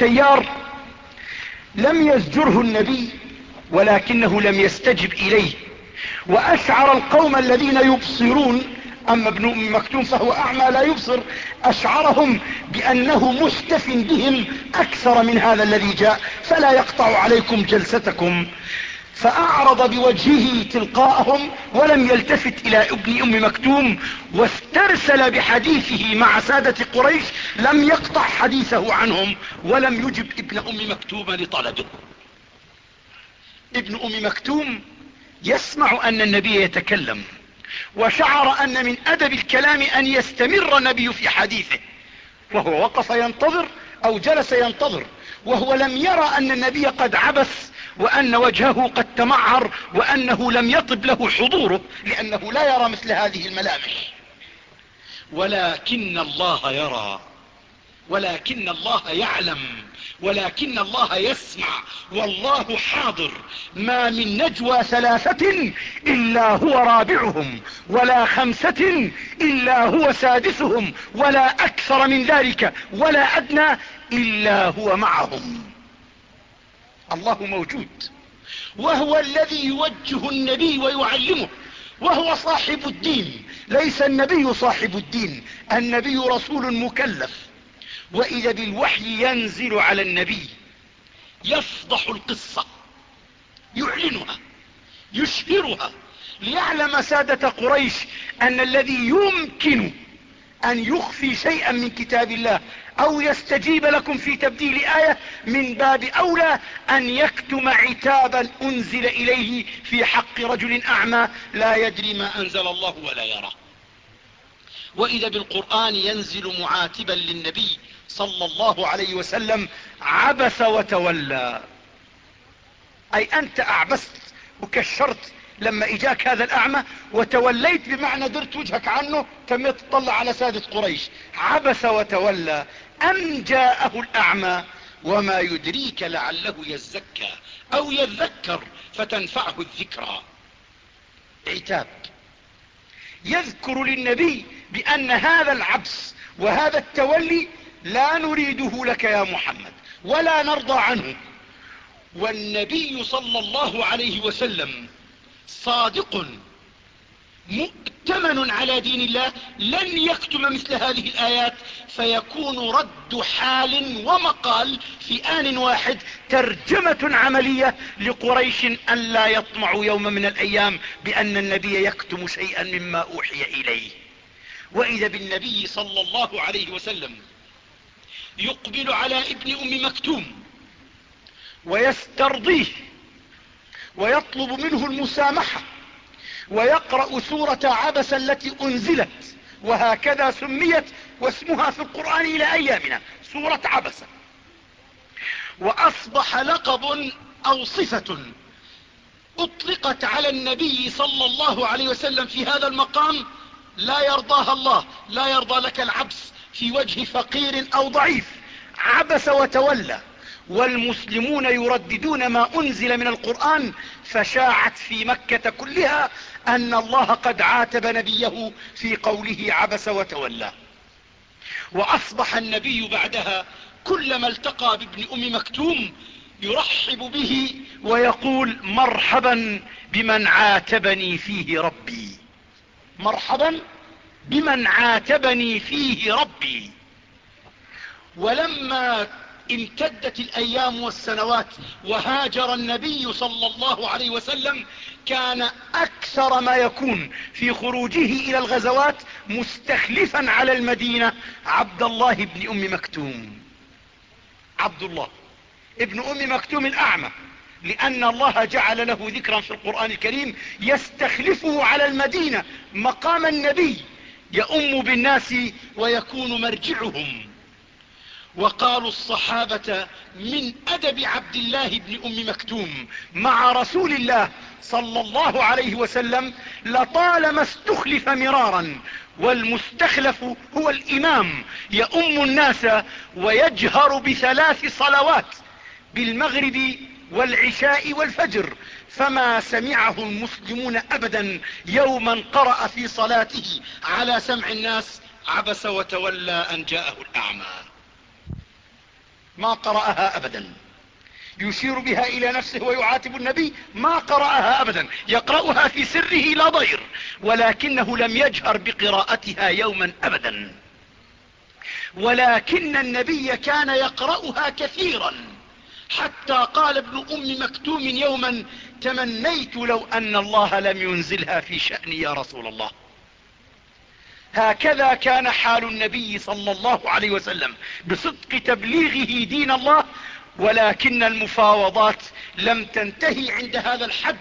التيار لم يزجره النبي ولكنه لم يستجب إليه. وأشعر القوم الذين يبصرون أما ابن أم مكتوم فهو أعمى لا يبصر أشعرهم بأنه مستف بهم أكثر من هذا الذي جاء فلا يقطع عليكم جلستكم. فأعرض بوجهه تلقاءهم ولم يلتفت إلى ابن أم مكتوم واسترسل بحديثه مع سادة قريش لم يقطع حديثه عنهم ولم يجب ابن أم مكتوم لطلبه. ابن أم مكتوم يسمع أن النبي يتكلم وشعر أن من أدب الكلام أن يستمر النبي في حديثه وهو وقف ينتظر أو جلس ينتظر. وهو لم يرى أن النبي قد عبس وأن وجهه قد تمعر وأنه لم يطب له حضوره لأنه لا يرى مثل هذه الملامح. ولكن الله يرى ولكن الله يعلم ولكن الله يسمع والله حاضر. ما من نجوى ثلاثة إلا هو رابعهم ولا خمسة إلا هو سادسهم ولا أكثر من ذلك ولا أدنى إلا هو معهم. الله موجود. وهو الذي يوجه النبي ويعلمه. وهو صاحب الدين. ليس النبي صاحب الدين. النبي رسول مكلف. وإذا بالوحي ينزل على النبي يفضح القصة. يعلنها. يشهرها. ليعلم سادة قريش أن الذي يمكن أن يخفي شيئا من كتاب الله أو يستجيب لكم في تبديل آية من باب أولى أن يكتم عتابا أنزل إليه في حق رجل أعمى لا يدري ما أنزل الله ولا يرى. وإذا بالقرآن ينزل معاتبا للنبي صلى الله عليه وسلم عبس وتولى. أي أنت اعبست وكشرت لما إجاك هذا الأعمى وتوليت بمعنى درت وجهك عنه تميت تطلع على سادة قريش. عبس وتولى. أم جاءه الأعمى وما يدريك لعله يزكى أو يذكر فتنفعه الذكرى. عتاب. يذكر للنبي بأن هذا العبس وهذا التولي لا نريده لك يا محمد ولا نرضى عنه. والنبي صلى الله عليه وسلم صادق مؤتمن على دين الله لن يكتم مثل هذه الآيات فيكون رد حال ومقال في آن واحد ترجمة عملية لقريش أن لا يطمعوا يوم من الأيام بأن النبي يكتم شيئا مما أوحي إليه. وإذا بالنبي صلى الله عليه وسلم يقبل على ابن أم مكتوم ويسترضيه ويطلب منه المسامحة ويقرأ سورة عبس التي أنزلت وهكذا سميت واسمها في القرآن إلى أيامنا سورة عبس. وأصبح لقب أو صفة أطلقت على النبي صلى الله عليه وسلم في هذا المقام لا يرضاها الله لا يرضى لك العبس في وجه فقير أو ضعيف. عبس وتولى والمسلمون يرددون ما أنزل من القرآن فشاعت في مكة كلها أن الله قد عاتب نبيه في قوله عبس وتولى. وأصبح النبي بعدها كلما التقى بابن أم مكتوم يرحب به ويقول مرحبا بمن عاتبني فيه ربي. مرحبا بمن عاتبني فيه ربي. ولما امتدت الأيام والسنوات وهاجر النبي صلى الله عليه وسلم كان أكثر ما يكون في خروجه إلى الغزوات مستخلفا على المدينة عبد الله بن أم مكتوم. عبد الله ابن أم مكتوم الأعمى لأن الله جعل له ذكرا في القرآن الكريم يستخلفه على المدينة مقام النبي يؤم بالناس ويكون مرجعهم. وقالوا الصحابة من أدب عبد الله بن أم مكتوم مع رسول الله صلى الله عليه وسلم لطالما استخلف مرارا والمستخلف هو الإمام يؤم الناس ويجهر بثلاث صلوات بالمغرب والعشاء والفجر فما سمعه المسلمون أبدا يوما قرأ في صلاته على سمع الناس عبس وتولى أن جاءه الأعمى. ما قرأها أبدا. يشير بها إلى نفسه ويعاتب النبي ما قرأها أبدا. يقرأها في سره لا ضير ولكنه لم يجهر بقراءتها يوما أبدا. ولكن النبي كان يقرأها كثيرا. حتى قال ابن أم مكتوم يوما تمنيت لو أن الله لم ينزلها في شأني يا رسول الله. هكذا كان حال النبي صلى الله عليه وسلم بصدق تبليغه دين الله ولكن المفاوضات لم تنتهي عند هذا الحد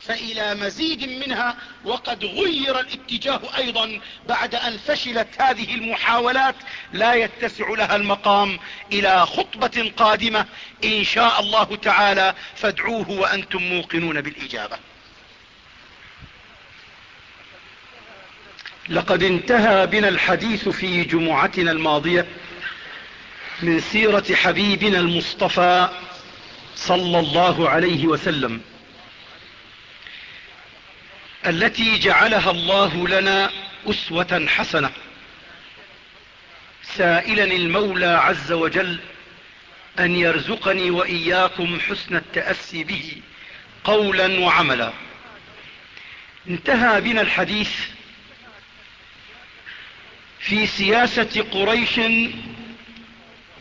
فإلى مزيد منها وقد غير الاتجاه أيضا بعد أن فشلت هذه المحاولات لا يتسع لها المقام إلى خطبة قادمة إن شاء الله تعالى فادعوه وأنتم موقنون بالإجابة. لقد انتهى بنا الحديث في جمعتنا الماضية من سيرة حبيبنا المصطفى صلى الله عليه وسلم التي جعلها الله لنا أسوة حسنة. سائلا المولى عز وجل أن يرزقني وإياكم حسن التأسي به قولا وعملا. انتهى بنا الحديث في سياسة قريش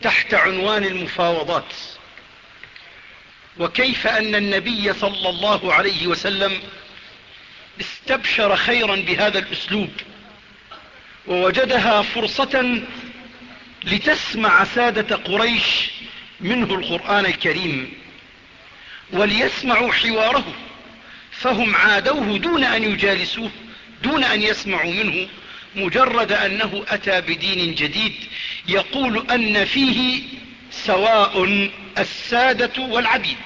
تحت عنوان المفاوضات. وكيف أن النبي صلى الله عليه وسلم استبشر خيرا بهذا الأسلوب ووجدها فرصة لتسمع سادة قريش منه القرآن الكريم وليسمعوا حواره فهم عادوه دون أن يجالسوه دون أن يسمعوا منه مجرد أنه أتى بدين جديد يقول أن فيه سواء السادة والعبيد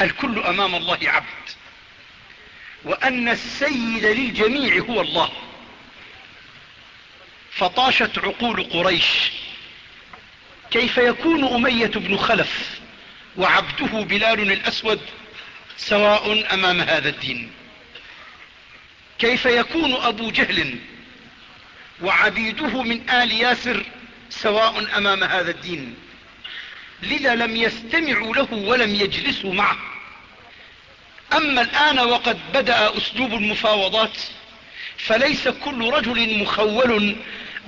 الكل أمام الله عبد وأن السيد للجميع هو الله. فطاشت عقول قريش كيف يكون أمية بن خلف وعبده بلال الأسود سواء أمام هذا الدين؟ كيف يكون أبو جهل وعبيده من آل ياسر سواء أمام هذا الدين؟ لذا لم يستمعوا له ولم يجلسوا معه. أما الآن وقد بدأ أسلوب المفاوضات فليس كل رجل مخول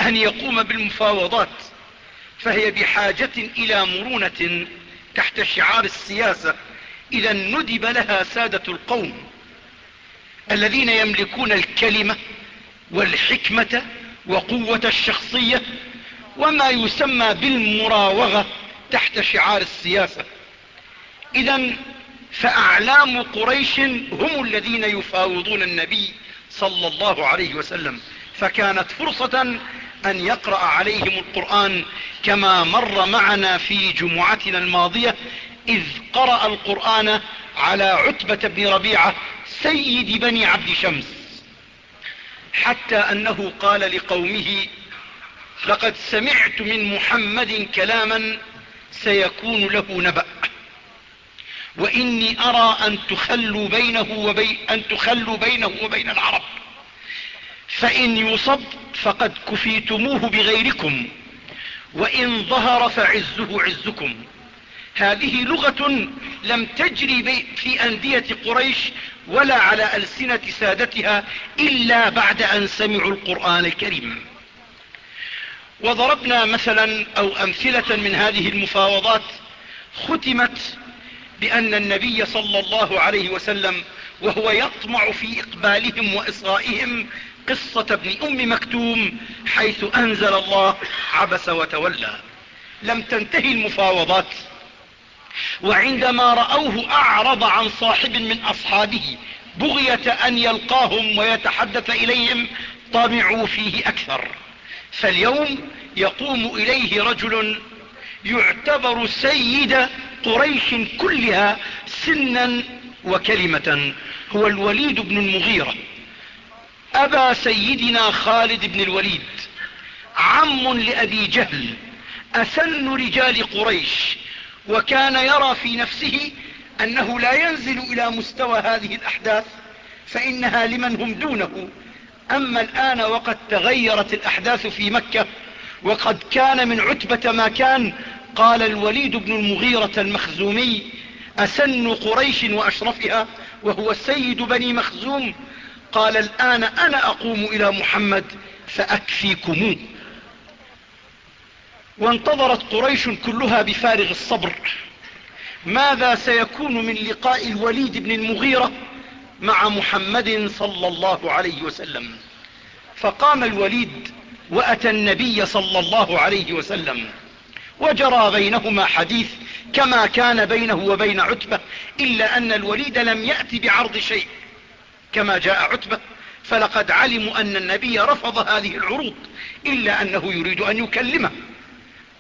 أن يقوم بالمفاوضات فهي بحاجة إلى مرونة تحت شعار السياسة إذا ندب لها سادة القوم. الذين يملكون الكلمة والحكمة وقوة الشخصية وما يسمى بالمراوغة تحت شعار السياسة. إذا فأعلام قريش هم الذين يفاوضون النبي صلى الله عليه وسلم. فكانت فرصة أن يقرأ عليهم القرآن كما مر معنا في جمعتنا الماضية إذ قرأ القرآن على عتبة بن ربيعة سيد بني عبد شمس. حتى أنه قال لقومه لقد سمعت من محمد كلاما سيكون له نبأ. وإني أرى أن تخلوا بينه, وبي أن تخلوا بينه وبين العرب. فإن يصب فقد كفيتموه بغيركم وإن ظهر فعزه عزكم. هذه لغة لم تجري في أندية قريش ولا على ألسنة سادتها إلا بعد أن سمعوا القرآن الكريم. وضربنا مثلا أو أمثلة من هذه المفاوضات ختمت بأن النبي صلى الله عليه وسلم وهو يطمع في إقبالهم وإصغائهم قصة ابن أم مكتوم حيث أنزل الله عبس وتولى. لم تنتهي المفاوضات. وعندما رأوه أعرض عن صاحب من أصحابه بغية أن يلقاهم ويتحدث إليهم طمعوا فيه أكثر. فاليوم يقوم إليه رجل يعتبر سيد قريش كلها سنا وكلمة هو الوليد بن المغيرة. أبا سيدنا خالد بن الوليد عم لأبي جهل أسن رجال قريش وكان يرى في نفسه أنه لا ينزل إلى مستوى هذه الأحداث فإنها لمن هم دونه. أما الآن وقد تغيرت الأحداث في مكة وقد كان من عتبة ما كان قال الوليد بن المغيرة المخزومي أسن قريش وأشرفها وهو سيد بني مخزوم. قال الآن أنا أقوم إلى محمد فأكفيكموه. وانتظرت قريش كلها بفارغ الصبر. ماذا سيكون من لقاء الوليد بن المغيرة مع محمد صلى الله عليه وسلم؟ فقام الوليد وأتى النبي صلى الله عليه وسلم وجرى بينهما حديث كما كان بينه وبين عتبة إلا أن الوليد لم يأتي بعرض شيء. كما جاء عتبة فلقد علموا أن النبي رفض هذه العروض إلا أنه يريد أن يكلمه.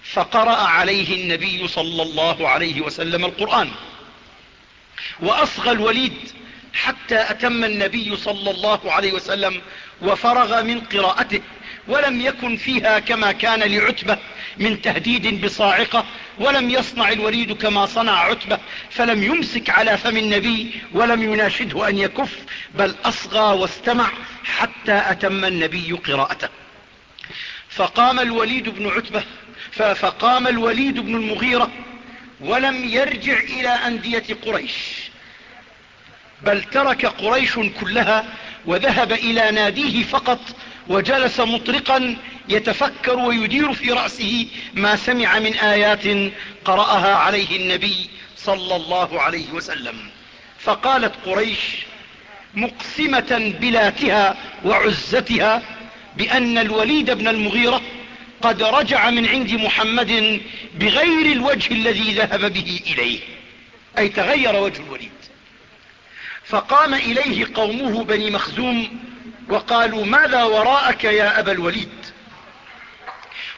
فقرأ عليه النبي صلى الله عليه وسلم القرآن. وأصغى الوليد حتى أتم النبي صلى الله عليه وسلم وفرغ من قراءته ولم يكن فيها كما كان لعتبة من تهديد بصاعقة ولم يصنع الوليد كما صنع عتبة فلم يمسك على فم النبي ولم يناشده أن يكف بل أصغى واستمع حتى أتم النبي قراءته. فقام الوليد بن عتبة فقام الوليد بن المغيرة ولم يرجع إلى أندية قريش. بل ترك قريش كلها وذهب إلى ناديه فقط وجلس مطرقا يتفكر ويدير في رأسه ما سمع من آيات قرأها عليه النبي صلى الله عليه وسلم. فقالت قريش مقسمة بلاتها وعزتها بأن الوليد بن المغيرة قد رجع من عند محمد بغير الوجه الذي ذهب به إليه. أي تغير وجه الوليد. فقام إليه قومه بني مخزوم وقالوا ماذا وراءك يا أبا الوليد؟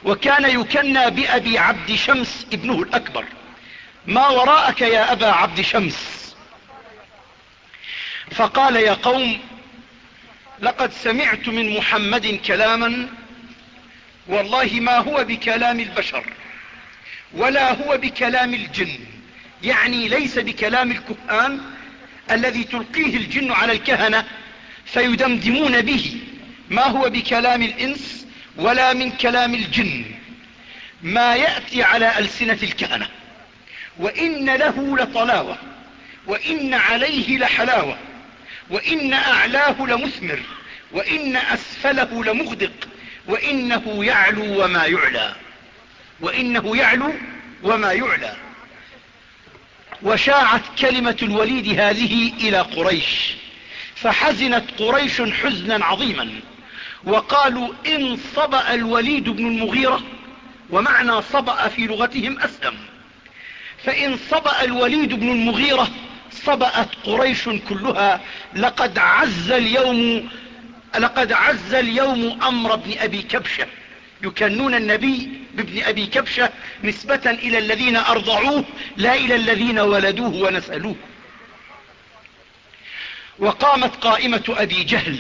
وكان يكنى بأبي عبد شمس ابنه الأكبر. ما وراءك يا أبا عبد شمس؟ فقال يا قوم لقد سمعت من محمد كلاما والله ما هو بكلام البشر ولا هو بكلام الجن. يعني ليس بكلام الكهان الذي تلقيه الجن على الكهنة فيدمدمون به. ما هو بكلام الإنس ولا من كلام الجن. ما يأتي على ألسنة الكهنة. وإن له لطلاوة وإن عليه لحلاوة وإن أعلاه لمثمر وإن أسفله لمغدق وإنه يعلو وما يعلى. وإنه يعلو وما يعلى. وشاعت كلمة الوليد هذه إلى قريش. فحزنت قريش حزنا عظيما. وقالوا إن صبأ الوليد بن المغيرة ومعنى صبأ في لغتهم أسلم. فإن صبأ الوليد بن المغيرة صبأت قريش كلها لقد عز اليوم لقد عز اليوم أمر ابن أبي كبشة. يكنون النبي بابن أبي كبشة نسبة إلى الذين أرضعوه لا إلى الذين ولدوه ونسلوه وقامت قائمة أبي جهل.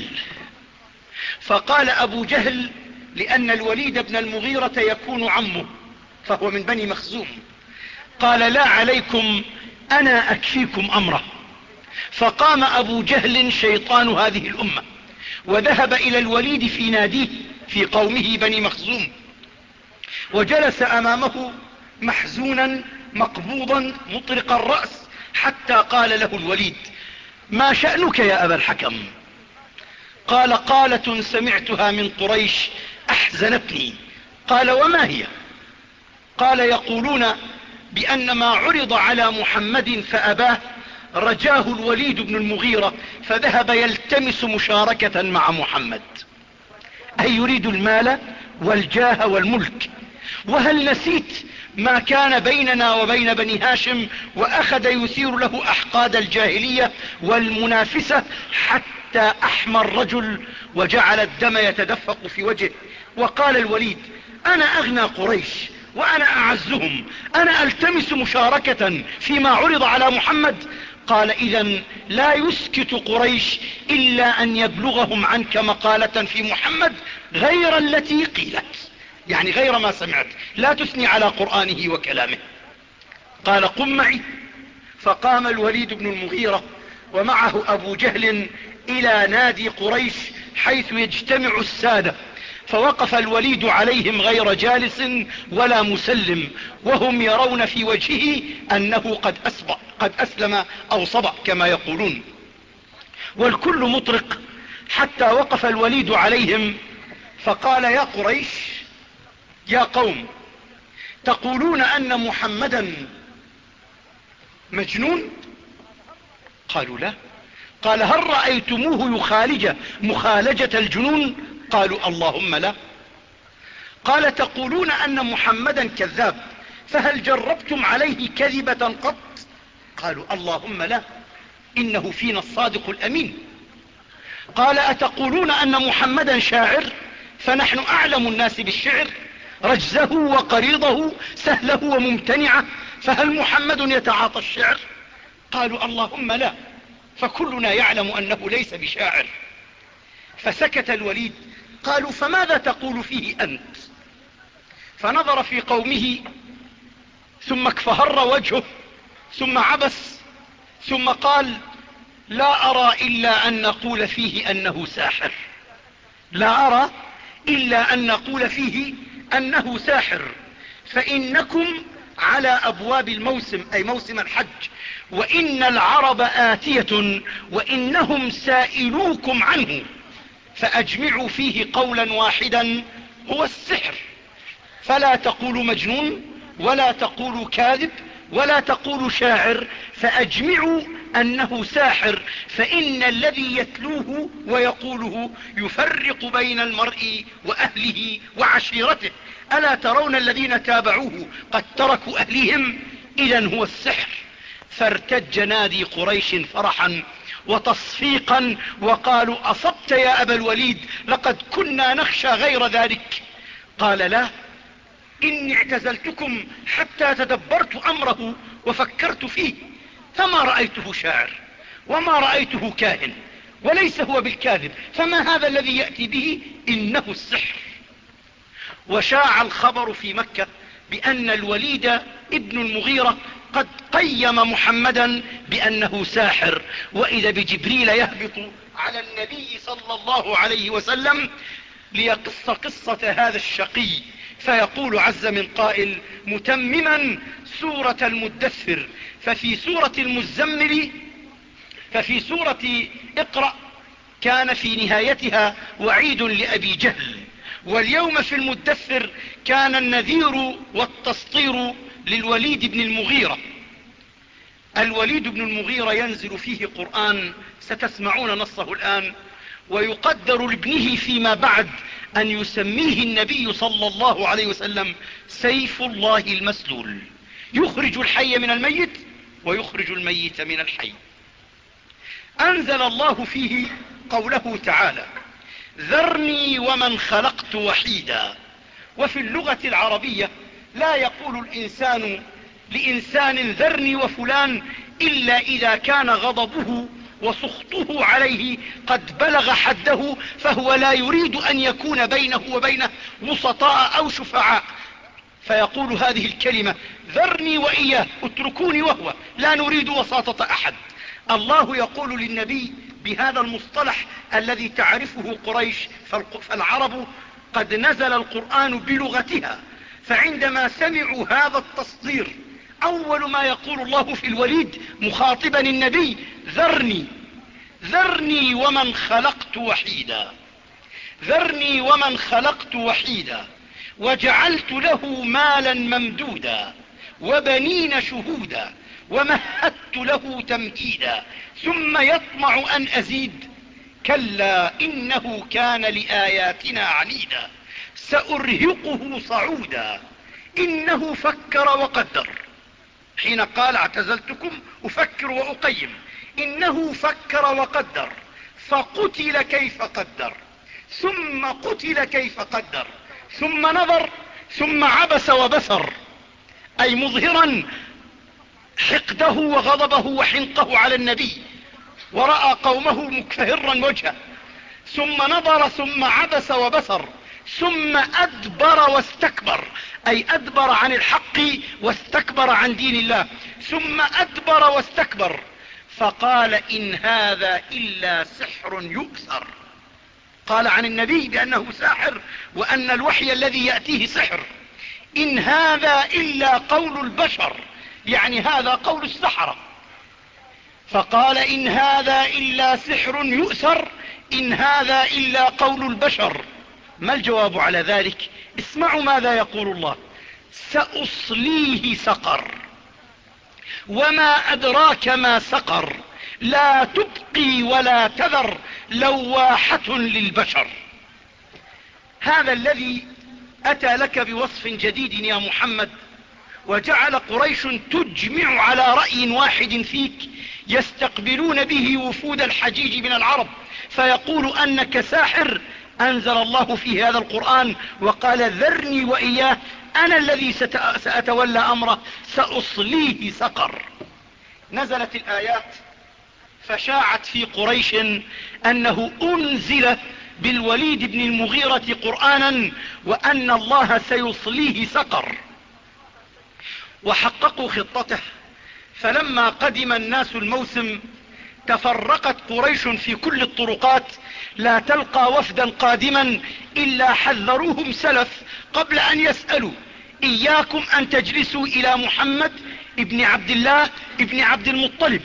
فقال أبو جهل لأن الوليد بن المغيرة يكون عمه فهو من بني مخزوم. قال لا عليكم أنا أكفيكم أمره. فقام أبو جهل شيطان هذه الأمة. وذهب إلى الوليد في ناديه في قومه بني مخزوم. وجلس أمامه محزونا مقبوضا مطرق الرأس حتى قال له الوليد ما شأنك يا أبا الحكم؟ قال قالة سمعتها من قريش أحزنتني. قال وما هي؟ قال يقولون بأن ما عرض على محمد فأباه رجاه الوليد بن المغيرة فذهب يلتمس مشاركة مع محمد. أي يريد المال والجاه والملك. وهل نسيت ما كان بيننا وبين بني هاشم وأخذ يثير له أحقاد الجاهلية والمنافسة حتى أحمى الرجل وجعل الدم يتدفق في وجهه؟ وقال الوليد أنا أغنى قريش وأنا أعزهم أنا ألتمس مشاركة فيما عرض على محمد قال إذا لا يسكت قريش إلا أن يبلغهم عنك مقالة في محمد غير التي قيلت. يعني غير ما سمعت. لا تثني على قرآنه وكلامه. قال قم معي. فقام الوليد بن المغيرة ومعه أبو جهل إلى نادي قريش حيث يجتمع السادة. فوقف الوليد عليهم غير جالس ولا مسلم وهم يرون في وجهه أنه قد, أسبع قد أسلم أو صبع كما يقولون. والكل مطرق حتى وقف الوليد عليهم فقال يا قريش يا قوم تقولون أن محمدا مجنون؟ قالوا لا. قال هل رأيتموه يخالج مخالجة الجنون؟ قالوا اللهم لا. قال تقولون أن محمدا كذاب فهل جربتم عليه كذبة قط؟ قالوا اللهم لا إنه فينا الصادق الأمين. قال أتقولون أن محمدا شاعر؟ فنحن أعلم الناس بالشعر. رجزه وقريضه سهله وممتنعه فهل محمد يتعاطى الشعر؟ قالوا اللهم لا فكلنا يعلم أنه ليس بشاعر. فسكت الوليد قالوا فماذا تقول فيه أنت؟ فنظر في قومه ثم اكفهر وجهه ثم عبس ثم قال لا أرى إلا أن نقول فيه أنه ساحر. لا أرى إلا أن نقول فيه أنه ساحر. فإنكم على أبواب الموسم أي موسم الحج وإن العرب آتية وإنهم سائلوكم عنه. فأجمعوا فيه قولا واحدا هو السحر. فلا تقولوا مجنون ولا تقولوا كاذب ولا تقولوا شاعر فأجمعوا أنه ساحر فإن الذي يتلوه ويقوله يفرق بين المرء وأهله وعشيرته. ألا ترون الذين تابعوه قد تركوا أهلهم إذا هو السحر. فارتج نادي قريش فرحا وتصفيقا وقالوا أصبت يا أبا الوليد لقد كنا نخشى غير ذلك. قال لا إني اعتزلتكم حتى تدبرت أمره وفكرت فيه فما رأيته شاعر وما رأيته كاهن وليس هو بالكاذب فما هذا الذي يأتي به؟ إنه السحر. وشاع الخبر في مكة بأن الوليد ابن المغيرة قد قيم محمدا بأنه ساحر وإذا بجبريل يهبط على النبي صلى الله عليه وسلم ليقص قصة هذا الشقي فيقول عز من قائل متمما سورة المدثر ففي سورة المزمل ففي سورة اقرأ كان في نهايتها وعيد لأبي جهل واليوم في المدثر كان النذير والتسطير للوليد بن المغيرة. الوليد بن المغيرة ينزل فيه قرآن ستسمعون نصه الآن ويقدر لابنه فيما بعد أن يسميه النبي صلى الله عليه وسلم سيف الله المسلول. يخرج الحي من الميت ويخرج الميت من الحي. أنزل الله فيه قوله تعالى ذرني ومن خلقت وحيدا وفي اللغة العربية لا يقول الإنسان لإنسان ذرني وفلان إلا إذا كان غضبه وسخطه عليه قد بلغ حده فهو لا يريد أن يكون بينه وبينه وسطاء أو شفعاء. فيقول هذه الكلمة ذرني وإياه اتركوني وهو لا نريد وساطة أحد. الله يقول للنبي بهذا المصطلح الذي تعرفه قريش فالعرب قد نزل القرآن بلغتها. فعندما سمعوا هذا التصدير أول ما يقول الله في الوليد مخاطبا النبي ذرني ذرني ومن خلقت وحيدا ذرني ومن خلقت وحيدا وجعلت له مالا ممدودا وبنين شهودا ومهدت له تمهيدا ثم يطمع أن أزيد كلا إنه كان لآياتنا عنيدا. سأرهقه صعودا. إنه فكر وقدر. حين قال اعتزلتكم أفكر وأقيم. إنه فكر وقدر. فقتل كيف قدر. ثم قتل كيف قدر. ثم نظر ثم عبس وبسر. أي مظهرا حقده وغضبه وحنقه على النبي. ورأى قومه مكفهرا وجهه. ثم نظر ثم عبس وبسر. ثم أدبر واستكبر. أي أدبر عن الحق واستكبر عن دين الله. ثم أدبر واستكبر. فقال إن هذا إلا سحر يؤثر. قال عن النبي بأنه ساحر وأن الوحي الذي يأتيه سحر. إن هذا إلا قول البشر. يعني هذا قول السحرة. فقال إن هذا إلا سحر يؤثر. إن هذا إلا قول البشر. ما الجواب على ذلك؟ اسمعوا ماذا يقول الله. سأصليه سقر. وما أدراك ما سقر. لا تبقي ولا تذر. لواحة للبشر. هذا الذي أتى لك بوصف جديد يا محمد وجعل قريش تجمع على رأي واحد فيك يستقبلون به وفود الحجيج من العرب فيقول أنك ساحر أنزل الله في هذا القرآن وقال ذرني وإياه أنا الذي سأتولى أمره سأصليه سقر. نزلت الآيات فشاعت في قريش أنه أنزل بالوليد بن المغيرة قرآنا وأن الله سيصليه سقر. وحققوا خطته. فلما قدم الناس الموسم تفرقت قريش في كل الطرقات لا تلقى وفدا قادما إلا حذروهم سلف قبل أن يسألوا. إياكم أن تجلسوا إلى محمد ابن عبد الله ابن عبد المطلب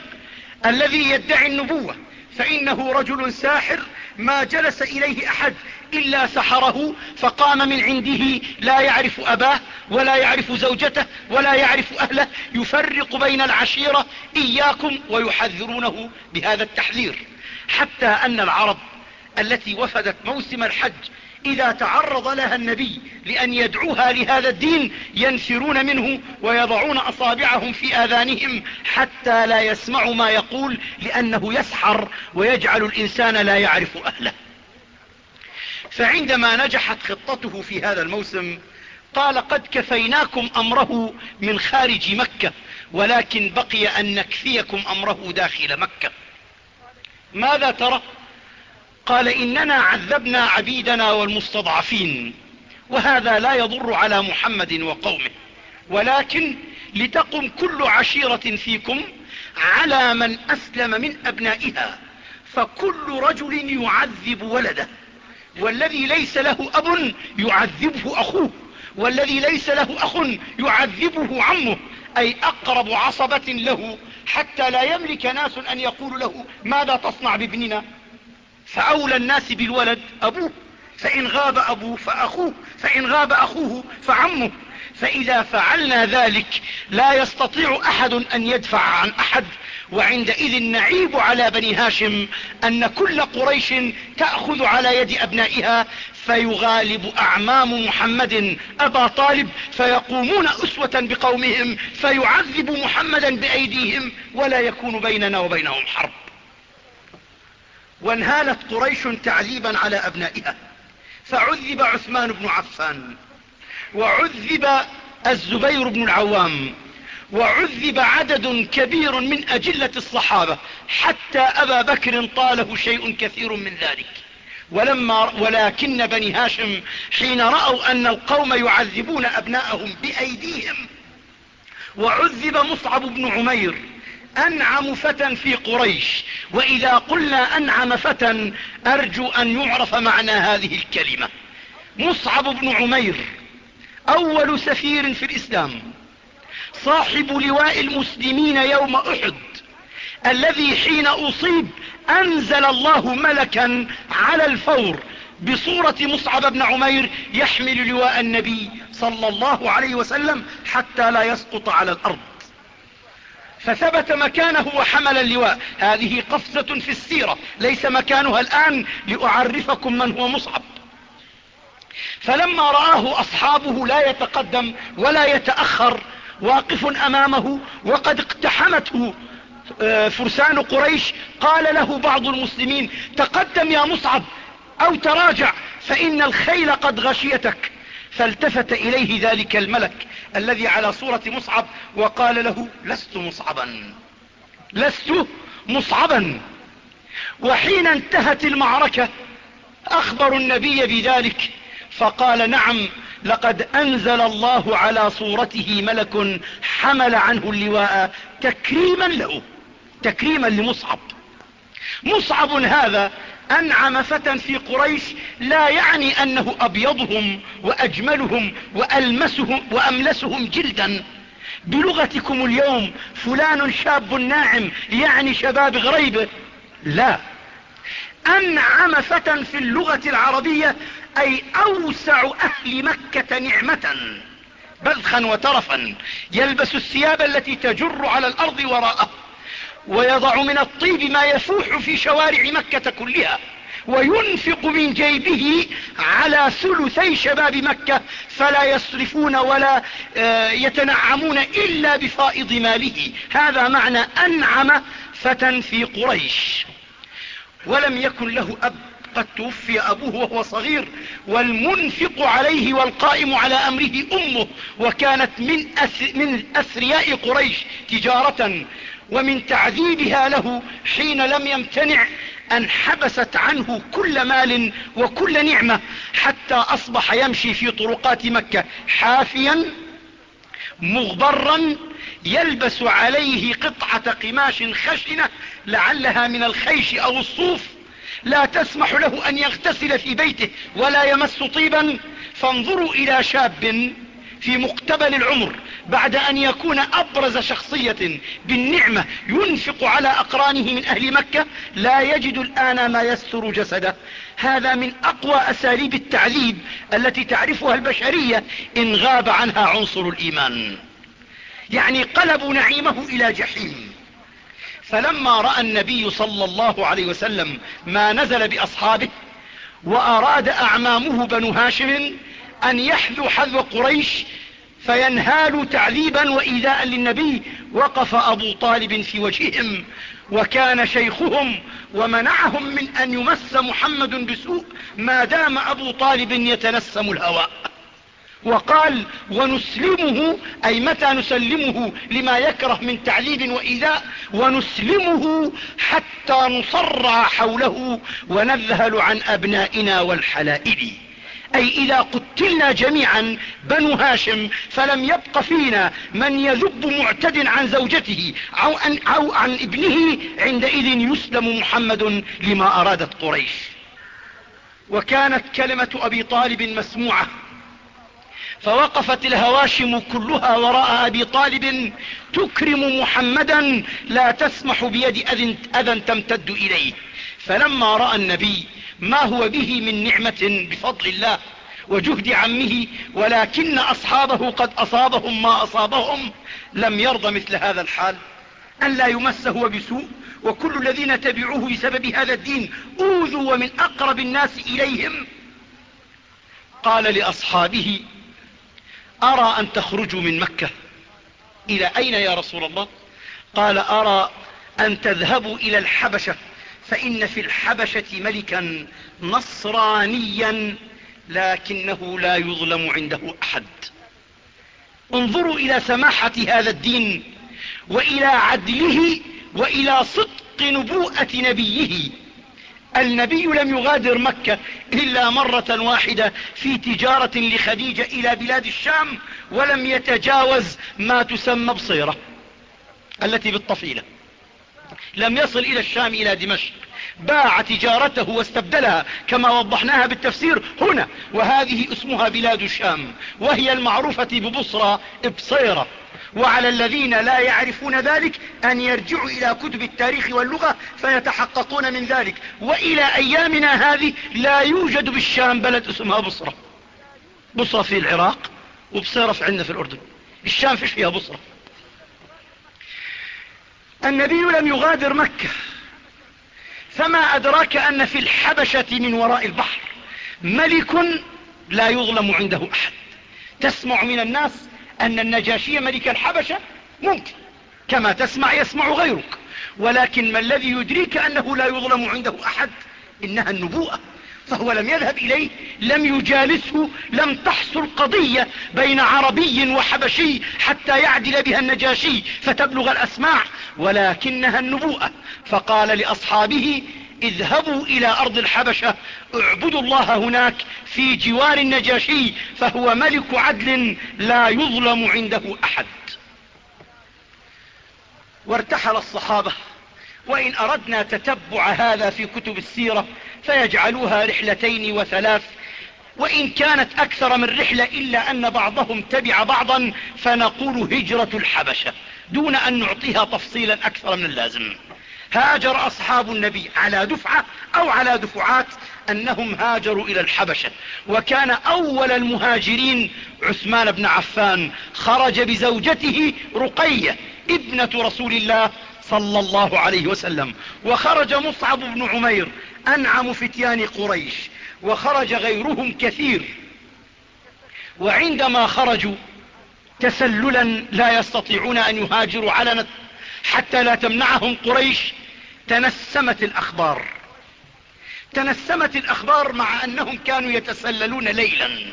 الذي يدعي النبوة فإنه رجل ساحر ما جلس إليه أحد. إلا سحره فقام من عنده لا يعرف أباه ولا يعرف زوجته ولا يعرف أهله يفرق بين العشيرة إياكم ويحذرونه بهذا التحذير. حتى أن العرب التي وفدت موسم الحج إذا تعرض لها النبي لأن يدعوها لهذا الدين ينفرون منه ويضعون أصابعهم في آذانهم حتى لا يسمعوا ما يقول لأنه يسحر ويجعل الإنسان لا يعرف أهله. فعندما نجحت خطته في هذا الموسم قال قد كفيناكم أمره من خارج مكة ولكن بقي أن نكفيكم أمره داخل مكة. ماذا ترى؟ قال إننا عذبنا عبيدنا والمستضعفين وهذا لا يضر على محمد وقومه. ولكن لتقم كل عشيرة فيكم على من أسلم من أبنائها فكل رجل يعذب ولده. والذي ليس له أب يعذبه أخوه والذي ليس له أخ يعذبه عمه. أي أقرب عصبة له حتى لا يملك ناس أن يقول له ماذا تصنع بابننا؟ فأولى الناس بالولد أبوه فإن غاب أبوه فأخوه فإن غاب أخوه فعمه. فإذا فعلنا ذلك لا يستطيع أحد أن يدفع عن أحد. وعندئذ نعيب على بني هاشم أن كل قريش تأخذ على يد أبنائها فيغالب أعمام محمد أبا طالب فيقومون أسوة بقومهم فيعذب محمدا بأيديهم ولا يكون بيننا وبينهم حرب. وانهالت قريش تعذيبا على أبنائها فعذب عثمان بن عفان وعذب الزبير بن العوام وعذب عدد كبير من أجلة الصحابة. حتى أبا بكر طاله شيء كثير من ذلك. ولما ولكن بني هاشم حين رأوا أن القوم يعذبون أبناءهم بأيديهم وعذب مصعب بن عمير أنعم فتى في قريش. وإذا قلنا أنعم فتى أرجو أن يعرف معنى هذه الكلمة. مصعب بن عمير أول سفير في الإسلام. صاحب لواء المسلمين يوم أحد الذي حين أصيب أنزل الله ملكا على الفور بصورة مصعب بن عمير يحمل لواء النبي صلى الله عليه وسلم حتى لا يسقط على الأرض. فثبت مكانه وحمل اللواء. هذه قفزة في السيرة ليس مكانها الآن لأعرفكم من هو مصعب. فلما رآه أصحابه لا يتقدم ولا يتأخر واقف أمامه وقد اقتحمته آه، فرسان قريش. قال له بعض المسلمين تقدم يا مصعب أو تراجع فإن الخيل قد غشيتك. فالتفت إليه ذلك الملك الذي على صورة مصعب وقال له لست مصعبا لست مصعبا. وحين انتهت المعركة أخبروا النبي بذلك فقال نعم لقد أنزل الله على صورته ملك حمل عنه اللواء تكريما له تكريما لمصعب. مصعب هذا أنعم فتى في قريش لا يعني أنه أبيضهم وأجملهم وألمسهم وأملسهم جلدا. بلغتكم اليوم فلان شاب ناعم يعني شباب غريبه لا. أنعم فتى في اللغة العربية أي أوسع أهل مكة نعمة بذخا وترفا يلبس الثياب التي تجر على الأرض وراءه ويضع من الطيب ما يفوح في شوارع مكة كلها وينفق من جيبه على ثلثي شباب مكة فلا يصرفون ولا آه، يتنعمون إلا بفائض ماله. هذا معنى أنعم فتى في قريش. ولم يكن له أب. قد توفي أبوه وهو صغير والمنفق عليه والقائم على أمره أمه وكانت من, من أثرياء قريش تجارة. ومن تعذيبها له حين لم يمتنع أن حبست عنه كل مال وكل نعمة حتى أصبح يمشي في طرقات مكة حافيا مغبرا يلبس عليه قطعة قماش خشنة لعلها من الخيش أو الصوف. لا تسمح له أن يغتسل في بيته ولا يمس طيبا. فانظروا إلى شاب في مقتبل العمر بعد أن يكون أبرز شخصية بالنعمة ينفق على أقرانه من أهل مكة. لا يجد الآن ما يستر جسده. هذا من أقوى أساليب التعذيب التي تعرفها البشرية إن غاب عنها عنصر الإيمان. يعني قلبوا نعيمه إلى جحيم. فلما رأى النبي صلى الله عليه وسلم ما نزل بأصحابه وأراد أعمامه بنو هاشم أن يحذوا حذو قريش فينهالوا تعذيبا وإيذاء للنبي وقف أبو طالب في وجههم وكان شيخهم ومنعهم من أن يمس محمد بسوء ما دام أبو طالب يتنسم الهواء. وقال ونسلمه أي متى نسلمه لما يكره من تعذيب وإيذاء ونسلمه حتى نصرع حوله ونذهل عن أبنائنا والحلائل أي إذا قتلنا جميعا بنو هاشم فلم يبق فينا من يذب معتد عن زوجته أو عن, أو عن ابنه عندئذ يسلم محمد لما أرادت قريش. وكانت كلمة أبي طالب مسموعة. فوقفت الهواشم كلها وراء أبي طالب تكرم محمدا لا تسمح بيد أذى تمتد إليه. فلما رأى النبي ما هو به من نعمة بفضل الله وجهد عمه ولكن أصحابه قد أصابهم ما أصابهم لم يرض مثل هذا الحال. أن لا يمسه بسوء وكل الذين تبعوه بسبب هذا الدين أوذوا ومن أقرب الناس إليهم. قال لأصحابه أرى أن تخرجوا من مكة؟ إلى أين يا رسول الله؟ قال أرى أن تذهبوا إلى الحبشة فإن في الحبشة ملكا نصرانيا لكنه لا يظلم عنده أحد. انظروا إلى سماحة هذا الدين وإلى عدله وإلى صدق نبوءة نبيه. النبي لم يغادر مكة إلا مرة واحدة في تجارة لخديجة إلى بلاد الشام ولم يتجاوز ما تسمى بصيرة التي بالطفيلة. لم يصل إلى الشام إلى دمشق. باع تجارته واستبدلها كما وضحناها بالتفسير هنا وهذه اسمها بلاد الشام وهي المعروفة ببصرى بصيرة. وعلى الذين لا يعرفون ذلك أن يرجعوا إلى كتب التاريخ واللغة فيتحققون من ذلك. وإلى أيامنا هذه لا يوجد بالشام بلد اسمها بصرة. بصرة في العراق وبصيرة في عندنا في الأردن. الشام فيش فيها بصرة. النبي لم يغادر مكة. فما أدراك أن في الحبشة من وراء البحر ملك لا يظلم عنده أحد. تسمع من الناس أن النجاشي ملك الحبشة ممكن. كما تسمع يسمع غيرك. ولكن ما الذي يدريك أنه لا يظلم عنده أحد؟ إنها النبوءة. فهو لم يذهب إليه لم يجالسه لم تحصل قضية بين عربي وحبشي حتى يعدل بها النجاشي فتبلغ الأسماع ولكنها النبوءة. فقال لأصحابه اذهبوا إلى أرض الحبشة اعبدوا الله هناك في جوار النجاشي فهو ملك عدل لا يظلم عنده أحد. وارتحل الصحابة وإن أردنا تتبع هذا في كتب السيرة فيجعلوها رحلتين وثلاث. وإن كانت أكثر من رحلة إلا أن بعضهم تبع بعضا فنقول هجرة الحبشة دون أن نعطيها تفصيلا أكثر من اللازم. هاجر أصحاب النبي على دفعة أو على دفعات أنهم هاجروا إلى الحبشة. وكان أول المهاجرين عثمان بن عفان خرج بزوجته رقية ابنة رسول الله صلى الله عليه وسلم. وخرج مصعب بن عمير أنعم فتيان قريش. وخرج غيرهم كثير. وعندما خرجوا تسللا لا يستطيعون أن يهاجروا علنا حتى لا تمنعهم قريش تنسمت الأخبار. تنسمت الأخبار مع أنهم كانوا يتسللون ليلا.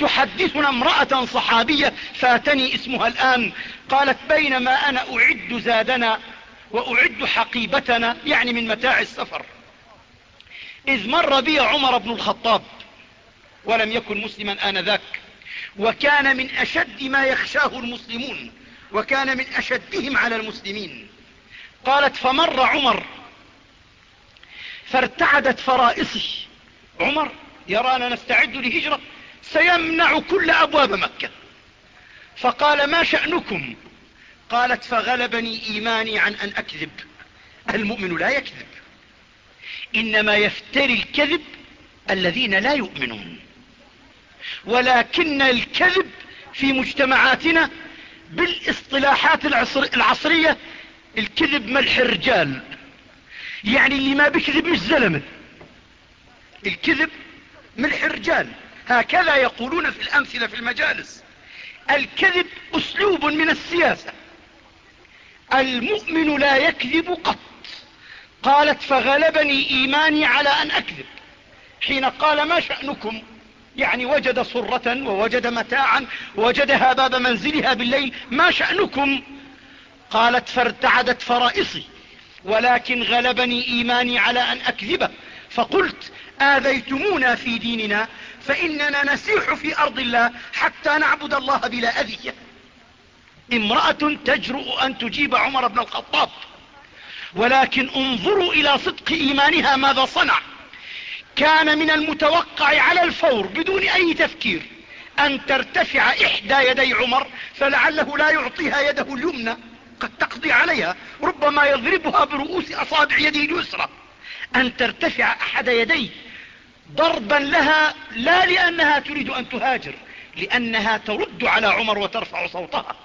تحدثنا امرأة صحابية فاتني اسمها الآن قالت بينما أنا أعد زادنا وأعد حقيبتنا يعني من متاع السفر. إذ مر بي عمر بن الخطاب ولم يكن مسلما آنذاك وكان من أشد ما يخشاه المسلمون. وكان من أشدهم على المسلمين. قالت فمر عمر فارتعدت فرائصي عمر يرانا نستعد لهجرة سيمنع كل أبواب مكة. فقال ما شأنكم؟ قالت فغلبني إيماني عن أن أكذب. المؤمن لا يكذب إنما يفتري الكذب الذين لا يؤمنون. ولكن الكذب في مجتمعاتنا بالاصطلاحات العصرية الكذب ملح الرجال. يعني اللي ما بيكذب مش زلمة. الكذب ملح الرجال. هكذا يقولون في الأمثلة في المجالس. الكذب أسلوب من السياسة. المؤمن لا يكذب قط. قالت فغلبني إيماني على أن أكذب. حين قال ما شأنكم؟ يعني وجد صرة ووجد متاعا ووجدها باب منزلها بالليل ما شأنكم؟ قالت فارتعدت فرائصي ولكن غلبني إيماني على أن أكذبه. فقلت آذيتمونا في ديننا فإننا نسيح في أرض الله حتى نعبد الله بلا أذية. امرأة تجرؤ أن تجيب عمر بن الخطاب ولكن انظروا إلى صدق إيمانها ماذا صنع. كان من المتوقع على الفور بدون أي تفكير أن ترتفع إحدى يدي عمر فلعله لا يعطيها يده اليمنى قد تقضي عليها ربما يضربها برؤوس أصابع يده اليسرى. أن ترتفع أحد يديه ضربا لها لا لأنها تريد أن تهاجر لأنها ترد على عمر وترفع صوتها.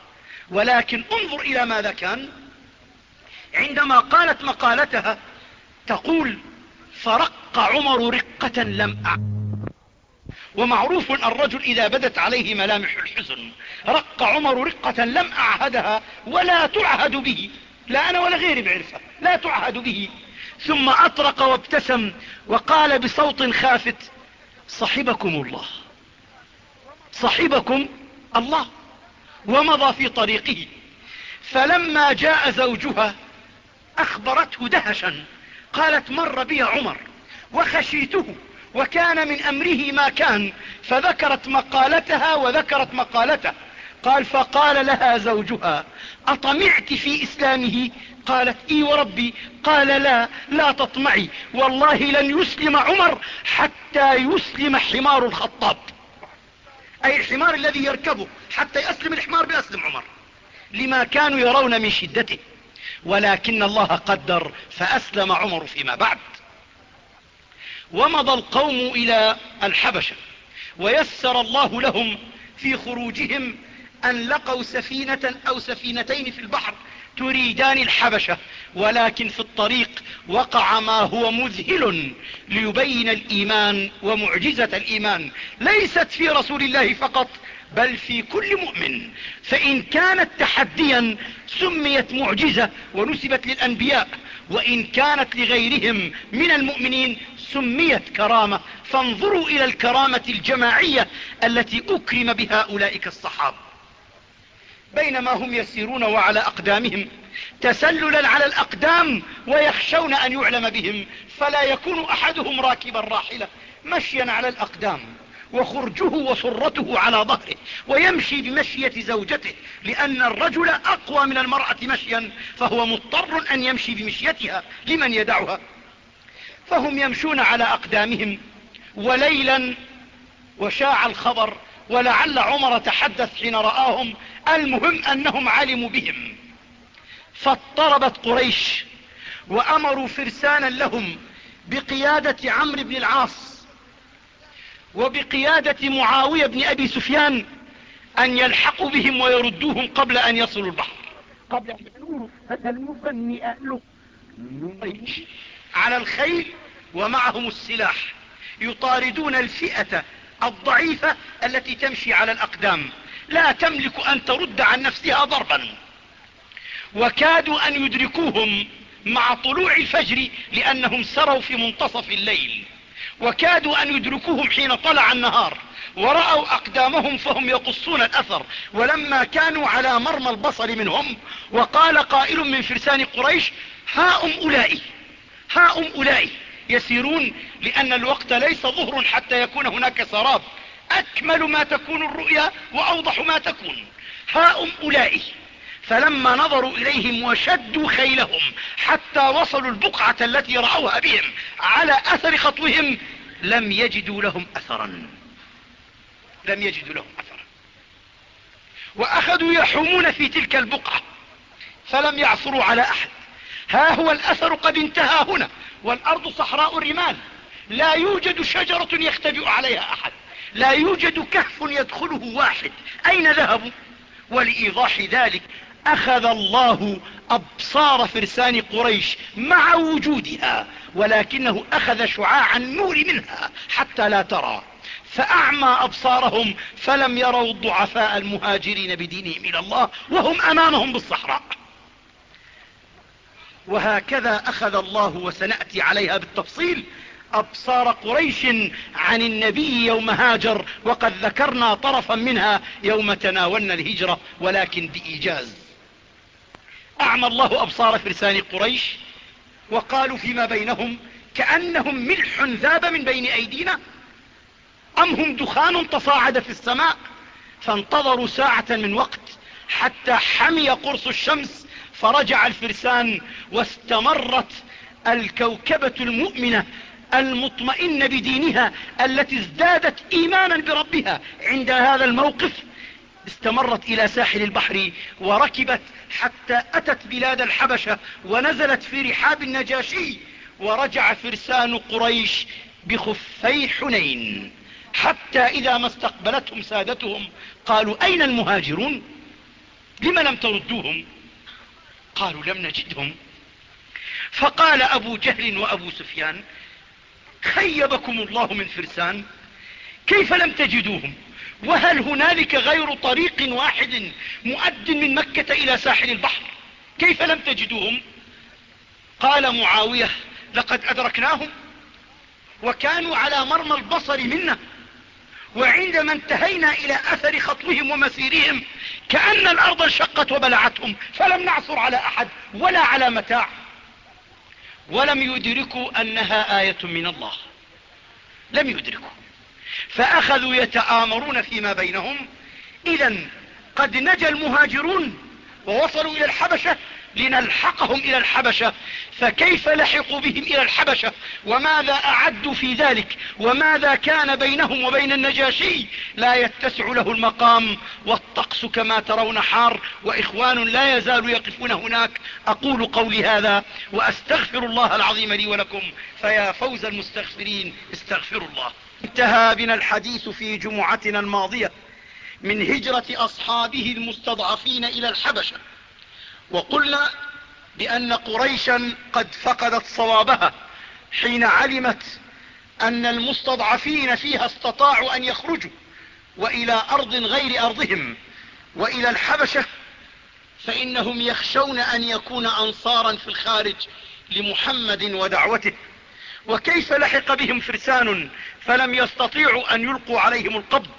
ولكن انظر إلى ماذا كان. عندما قالت مقالتها تقول فرق عمر رقة لم أع. ومعروف الرجل إذا بدت عليه ملامح الحزن رق عمر رقة لم أعهدها ولا تعهد به. لا أنا ولا غيري بعرفة لا تعهد به. ثم أطرق وابتسم وقال بصوت خافت صحبكم الله صحبكم الله. ومضى في طريقه. فلما جاء زوجها أخبرته دهشا. قالت مر بي عمر وخشيته وكان من أمره ما كان فذكرت مقالتها وذكرت مقالته. قال فقال لها زوجها أطمعت في إسلامه؟ قالت إي وربي. قال لا لا تطمعي. والله لن يسلم عمر حتى يسلم حمار الخطاب. أي الحمار الذي يركبه حتى يسلم الحمار بيسلم عمر. لما كانوا يرون من شدته. ولكن الله قدر فأسلم عمر فيما بعد. ومضى القوم إلى الحبشة ويسر الله لهم في خروجهم أن لقوا سفينة أو سفينتين في البحر تريدان الحبشة ولكن في الطريق وقع ما هو مذهل ليبين الإيمان ومعجزة الإيمان. ليست في رسول الله فقط بل في كل مؤمن. فإن كانت تحديا سميت معجزة ونسبت للأنبياء وإن كانت لغيرهم من المؤمنين سميت كرامة فانظروا إلى الكرامة الجماعية التي أكرم بها أولئك الصحابة. بينما هم يسيرون وعلى أقدامهم تسللا على الأقدام ويخشون أن يعلم بهم فلا يكون أحدهم راكب الراحلة مشيا على الأقدام. وخرجه وسرته على ظهره ويمشي بمشية زوجته لأن الرجل أقوى من المرأة مشيا فهو مضطر أن يمشي بمشيتها لمن يدعها. فهم يمشون على أقدامهم وليلا وشاع الخبر ولعل عمر تحدث حين رآهم المهم أنهم علموا بهم. فاضطربت قريش وأمروا فرسانا لهم بقيادة عمرو بن العاص وبقيادة معاوية بن أبي سفيان أن يلحقوا بهم ويردوهم قبل أن يصلوا البحر. قبل أن يصلوا فتلمفني أهله. على الخيل ومعهم السلاح. يطاردون الفئة الضعيفة التي تمشي على الأقدام. لا تملك أن ترد عن نفسها ضربا. وكادوا أن يدركوهم مع طلوع الفجر لأنهم سروا في منتصف الليل. وكادوا أن يدركوهم حين طلع النهار ورأوا أقدامهم فهم يقصون الأثر ولما كانوا على مرمى البصر منهم وقال قائل من فرسان قريش هاؤم هاؤم أولئي يسيرون لأن الوقت ليس ظهر حتى يكون هناك سراب. أكمل ما تكون الرؤيا وأوضح ما تكون. هاؤم أولئي فلما نظروا إليهم وشدوا خيلهم حتى وصلوا البقعة التي رأوها بهم على أثر خطوهم لم يجدوا لهم أثرا. لم يجدوا لهم أثرا. وأخذوا يحومون في تلك البقعة فلم يعثروا على أحد. ها هو الأثر قد انتهى هنا والأرض صحراء الرمال. لا يوجد شجرة يختبئ عليها أحد. لا يوجد كهف يدخله واحد. أين ذهبوا؟ ولإيضاح ذلك أخذ الله أبصار فرسان قريش مع وجودها ولكنه أخذ شعاع النور منها حتى لا ترى. فأعمى أبصارهم فلم يروا الضعفاء المهاجرين بدينهم إلى الله وهم أمامهم بالصحراء. وهكذا أخذ الله وسنأتي عليها بالتفصيل أبصار قريش عن النبي يوم هاجر وقد ذكرنا طرفا منها يوم تناولنا الهجرة ولكن بإيجاز. أعمى الله أبصار فرسان قريش وقالوا فيما بينهم كأنهم ملح ذاب من بين أيدينا أم هم دخان تصاعد في السماء فانتظروا ساعة من وقت حتى حمي قرص الشمس فرجع الفرسان واستمرت الكوكبة المؤمنة المطمئنة بدينها التي ازدادت إيمانا بربها عند هذا الموقف استمرت إلى ساحل البحر وركبت حتى أتت بلاد الحبشة ونزلت في رحاب النجاشي ورجع فرسان قريش بخفي حنين. حتى إذا ما استقبلتهم سادتهم قالوا أين المهاجرون؟ لم لم تردوهم؟ قالوا لم نجدهم. فقال أبو جهل وأبو سفيان خيبكم الله من فرسان كيف لم تجدوهم؟ وهل هنالك غير طريق واحد مؤد من مكة إلى ساحل البحر؟ كيف لم تجدوهم؟ قال معاوية لقد أدركناهم وكانوا على مرمى البصر منا وعندما انتهينا إلى أثر خطوهم ومسيرهم كأن الأرض انشقت وبلعتهم فلم نعثر على أحد ولا على متاع. ولم يدركوا أنها آية من الله. لم يدركوا. فأخذوا يتآمرون فيما بينهم. اذا قد نجا المهاجرون ووصلوا إلى الحبشة لنلحقهم إلى الحبشة. فكيف لحقوا بهم إلى الحبشة؟ وماذا أعدوا في ذلك؟ وماذا كان بينهم وبين النجاشي؟ لا يتسع له المقام. والطقس كما ترون حار وإخوان لا يزالوا يقفون هناك. أقول قولي هذا وأستغفر الله العظيم لي ولكم. فيا فوز المستغفرين استغفروا الله. انتهى بنا الحديث في جمعتنا الماضية من هجرة أصحابه المستضعفين إلى الحبشة وقلنا بأن قريشا قد فقدت صوابها حين علمت أن المستضعفين فيها استطاعوا أن يخرجوا وإلى أرض غير أرضهم وإلى الحبشة فإنهم يخشون أن يكون أنصارا في الخارج لمحمد ودعوته. وكيف لحق بهم فرسان فلم يستطيعوا أن يلقوا عليهم القبض؟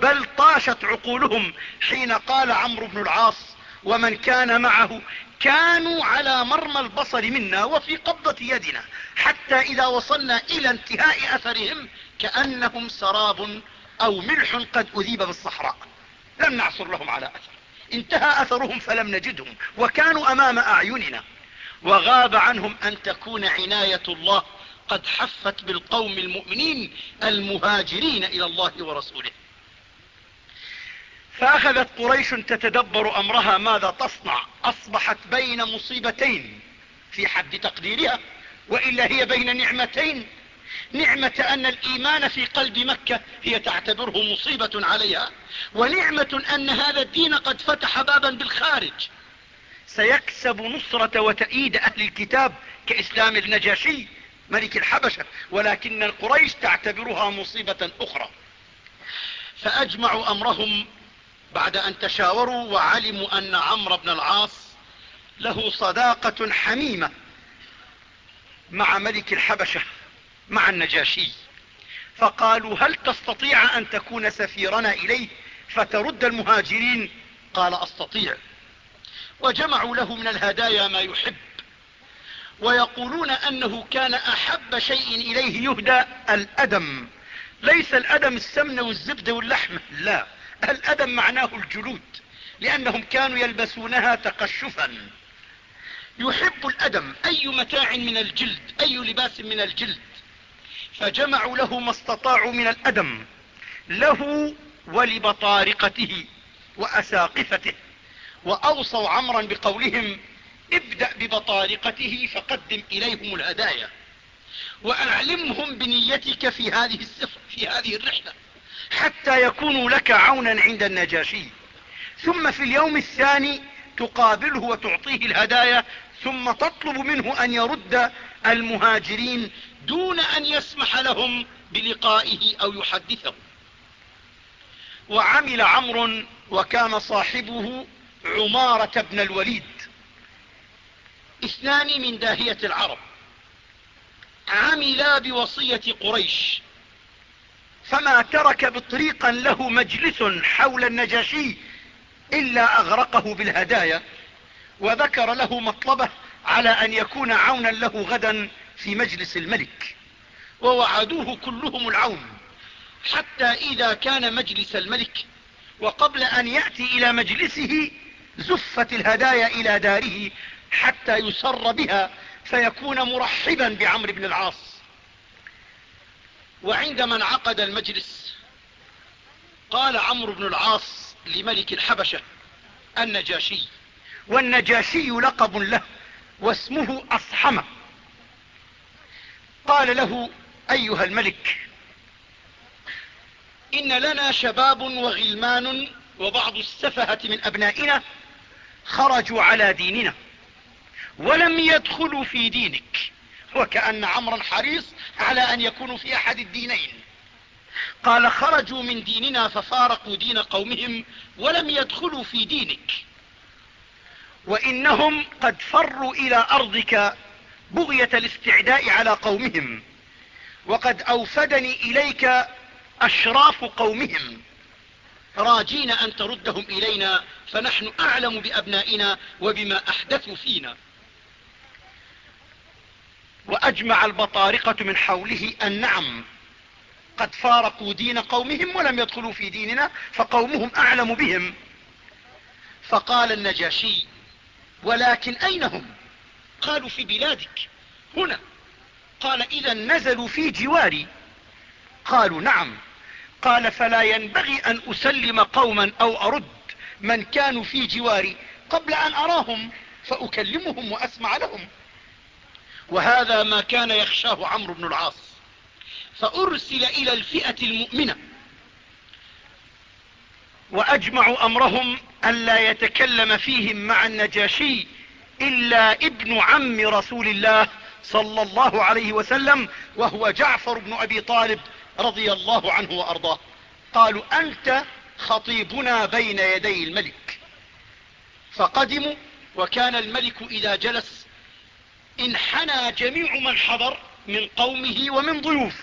بل طاشت عقولهم حين قال عمرو بن العاص ومن كان معه كانوا على مرمى البصر منا وفي قبضة يدنا حتى إذا وصلنا إلى انتهاء أثرهم كأنهم سراب أو ملح قد أذيب بالصحراء. لم نعصر لهم على أثر. انتهى أثرهم فلم نجدهم وكانوا أمام أعيننا وغاب عنهم أن تكون عناية الله قد حفت بالقوم المؤمنين المهاجرين إلى الله ورسوله. فأخذت قريش تتدبر أمرها ماذا تصنع؟ أصبحت بين مصيبتين في حد تقديرها وإلا هي بين نعمتين. نعمة أن الإيمان في قلب مكة هي تعتبره مصيبة عليها ونعمة أن هذا الدين قد فتح بابا بالخارج. سيكسب نصرة وتأييد أهل الكتاب كإسلام النجاشي. ملك الحبشة ولكن القريش تعتبرها مصيبة أخرى. فأجمعوا أمرهم بعد أن تشاوروا وعلموا أن عمرو بن العاص له صداقة حميمة مع ملك الحبشة مع النجاشي. فقالوا هل تستطيع أن تكون سفيرنا إليه؟ فترد المهاجرين قال أستطيع. وجمعوا له من الهدايا ما يحب. ويقولون أنه كان أحب شيء إليه يهدى الأدم. ليس الأدم السمن والزبد واللحم. لا. الأدم معناه الجلود لأنهم كانوا يلبسونها تقشفا. يحب الأدم أي متاع من الجلد أي لباس من الجلد. فجمعوا له ما استطاعوا من الأدم له ولبطارقته وأساقفته وأوصوا عمرا بقولهم ابدأ ببطارقته فقدم إليهم الهدايا وأعلمهم بنيتك في هذه السفر في هذه الرحلة حتى يكونوا لك عونا عند النجاشي. ثم في اليوم الثاني تقابله وتعطيه الهدايا ثم تطلب منه أن يرد المهاجرين دون أن يسمح لهم بلقائه أو يحدثهم وعمل عمرو وكان صاحبه عمارة بن الوليد. اثنان من داهية العرب. عملا بوصية قريش. فما ترك بطريقا له مجلس حول النجاشي إلا أغرقه بالهدايا وذكر له مطلبه على أن يكون عونا له غدا في مجلس الملك. ووعدوه كلهم العون حتى إذا كان مجلس الملك وقبل أن يأتي إلى مجلسه زفت الهدايا إلى داره حتى يسر بها فيكون مرحبا بعمرو بن العاص. وعندما انعقد المجلس قال عمرو بن العاص لملك الحبشة النجاشي والنجاشي لقب له واسمه أصحمة. قال له أيها الملك إن لنا شباب وغلمان وبعض السفهة من أبنائنا خرجوا على ديننا. ولم يدخلوا في دينك. وكأن عمرا حريص على أن يكونوا في أحد الدينين. قال خرجوا من ديننا ففارقوا دين قومهم ولم يدخلوا في دينك. وإنهم قد فروا إلى أرضك بغية الاستعداء على قومهم. وقد أوفدني إليك أشراف قومهم. راجين أن تردهم إلينا فنحن أعلم بأبنائنا وبما أحدثوا فينا. وأجمع البطارقة من حوله أن نعم قد فارقوا دين قومهم ولم يدخلوا في ديننا فقومهم أعلم بهم. فقال النجاشي ولكن أين هم؟ قالوا في بلادك. هنا. قال إذا نزلوا في جواري. قالوا نعم. قال فلا ينبغي أن أسلم قوما أو أرد من كانوا في جواري قبل أن أراهم فأكلمهم وأسمع لهم. وهذا ما كان يخشاه عمرو بن العاص. فأرسل إلى الفئة المؤمنة وأجمعوا أمرهم ألا يتكلم فيهم مع النجاشي إلا ابن عم رسول الله صلى الله عليه وسلم وهو جعفر بن أبي طالب رضي الله عنه وأرضاه. قالوا أنت خطيبنا بين يدي الملك. فقدموا وكان الملك إذا جلس انحنى جميع من حضر من قومه ومن ضيوف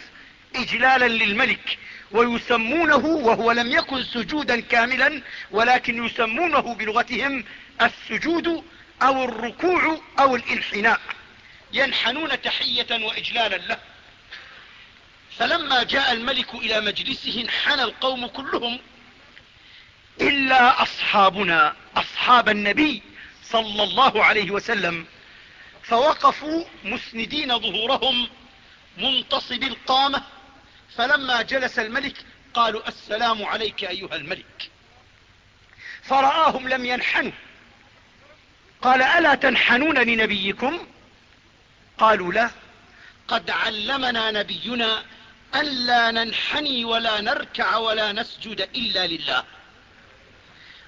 إجلالا للملك ويسمونه وهو لم يكن سجودا كاملا ولكن يسمونه بلغتهم السجود أو الركوع أو الانحناء. ينحنون تحية وإجلالا له. فلما جاء الملك إلى مجلسه انحنى القوم كلهم إلا أصحابنا أصحاب النبي صلى الله عليه وسلم. فوقفوا مسندين ظهورهم منتصب القامة فلما جلس الملك قالوا السلام عليك أيها الملك. فرآهم لم ينحنوا. قال ألا تنحنون لنبيكم؟ قالوا لا. قد علمنا نبينا ألا ننحني ولا نركع ولا نسجد إلا لله.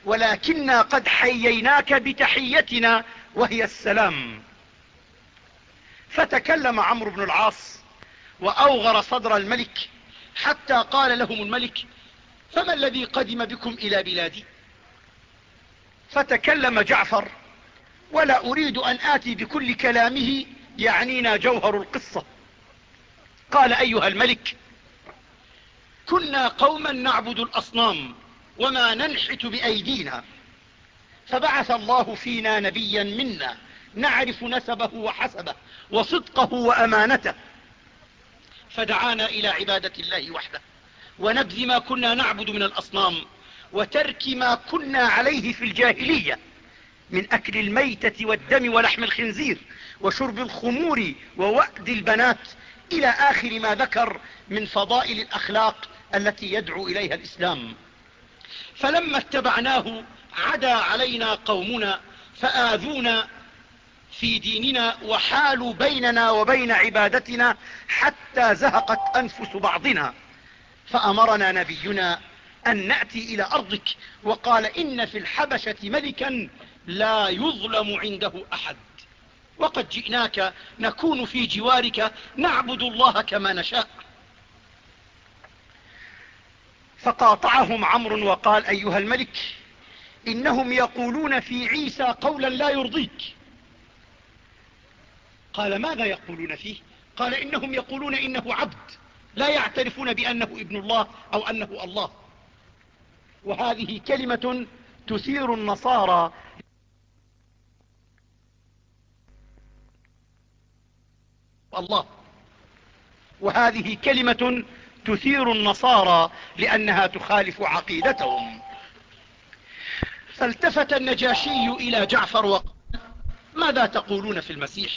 ولكنا قد حييناك بتحيتنا وهي السلام. فتكلم عمرو بن العاص وأوغر صدر الملك حتى قال لهم الملك فما الذي قدم بكم إلى بلادي؟ فتكلم جعفر ولا أريد أن آتي بكل كلامه يعنينا جوهر القصة. قال أيها الملك كنا قوما نعبد الأصنام وما ننحت بأيدينا فبعث الله فينا نبيا منا نعرف نسبه وحسبه وصدقه وأمانته. فدعانا إلى عبادة الله وحده ونبذ ما كنا نعبد من الأصنام وترك ما كنا عليه في الجاهلية من أكل الميتة والدم ولحم الخنزير وشرب الخمور ووأد البنات إلى آخر ما ذكر من فضائل الأخلاق التي يدعو إليها الإسلام. فلما اتبعناه عدا علينا قومنا فآذونا في ديننا وحالوا بيننا وبين عبادتنا حتى زهقت أنفس بعضنا. فأمرنا نبينا أن نأتي إلى أرضك وقال إن في الحبشة ملكا لا يظلم عنده أحد. وقد جئناك نكون في جوارك نعبد الله كما نشاء. فقاطعهم عمرو وقال أيها الملك إنهم يقولون في عيسى قولا لا يرضيك. قال ماذا يقولون فيه؟ قال إنهم يقولون إنه عبد لا يعترفون بأنه ابن الله أو أنه الله. وهذه كلمة تثير النصارى. الله. وهذه كلمة تثير النصارى لأنها تخالف عقيدتهم. فالتفت النجاشي إلى جعفر وقال ماذا تقولون في المسيح؟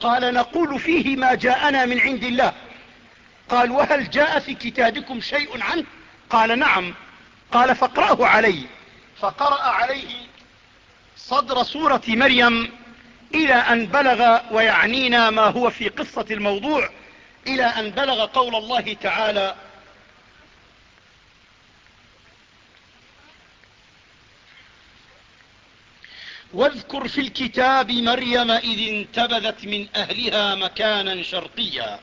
قال نقول فيه ما جاءنا من عند الله. قال وهل جاء في كتابكم شيء عنه؟ قال نعم. قال فاقرأه علي. فقرأ عليه صدر سورة مريم إلى أن بلغ ويعنينا ما هو في قصة الموضوع إلى أن بلغ قول الله تعالى واذكر في الكتاب مريم إذ انتبذت من أهلها مكانا شرقيا.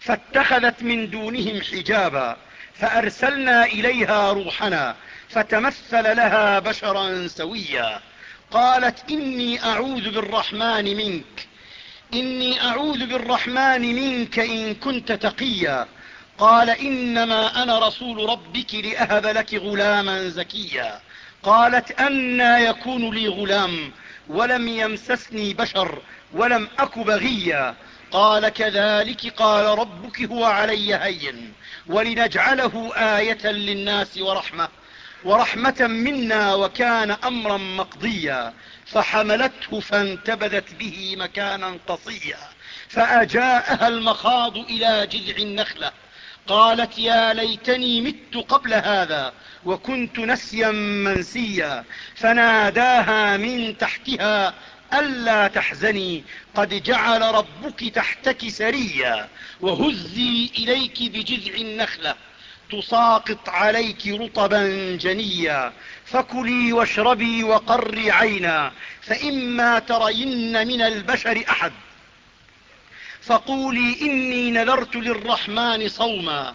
فاتخذت من دونهم حجابا فأرسلنا إليها روحنا فتمثل لها بشرا سويا. قالت إني أعوذ بالرحمن منك إني أعوذ بالرحمن منك إن كنت تقيا. قال إنما أنا رسول ربك لأهب لك غلاما زكيا. قالت أنا يكون لي غلام ولم يمسسني بشر ولم أك بغيا قال كذلك قال ربك هو علي هين ولنجعله آية للناس ورحمة ورحمة منا وكان أمرا مقضيا. فحملته فانتبذت به مكانا قصيا. فأجاءها المخاض إلى جذع النخلة. قالت يا ليتني مت قبل هذا وكنت نسيا منسيا فناداها من تحتها ألا تحزني قد جعل ربك تحتك سريا وهزي إليك بجذع النخلة تساقط عليك رطبا جنيا فكلي واشربي وقري عينا فإما ترين من البشر أحد. فقولي إني نذرت للرحمن صوما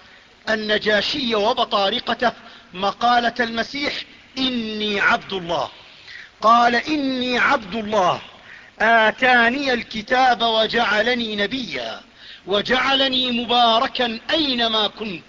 النجاشي وبطارقته مقالة المسيح إني عبد الله. قال إني عبد الله. آتاني الكتاب وجعلني نبيا وجعلني مباركا أينما كنت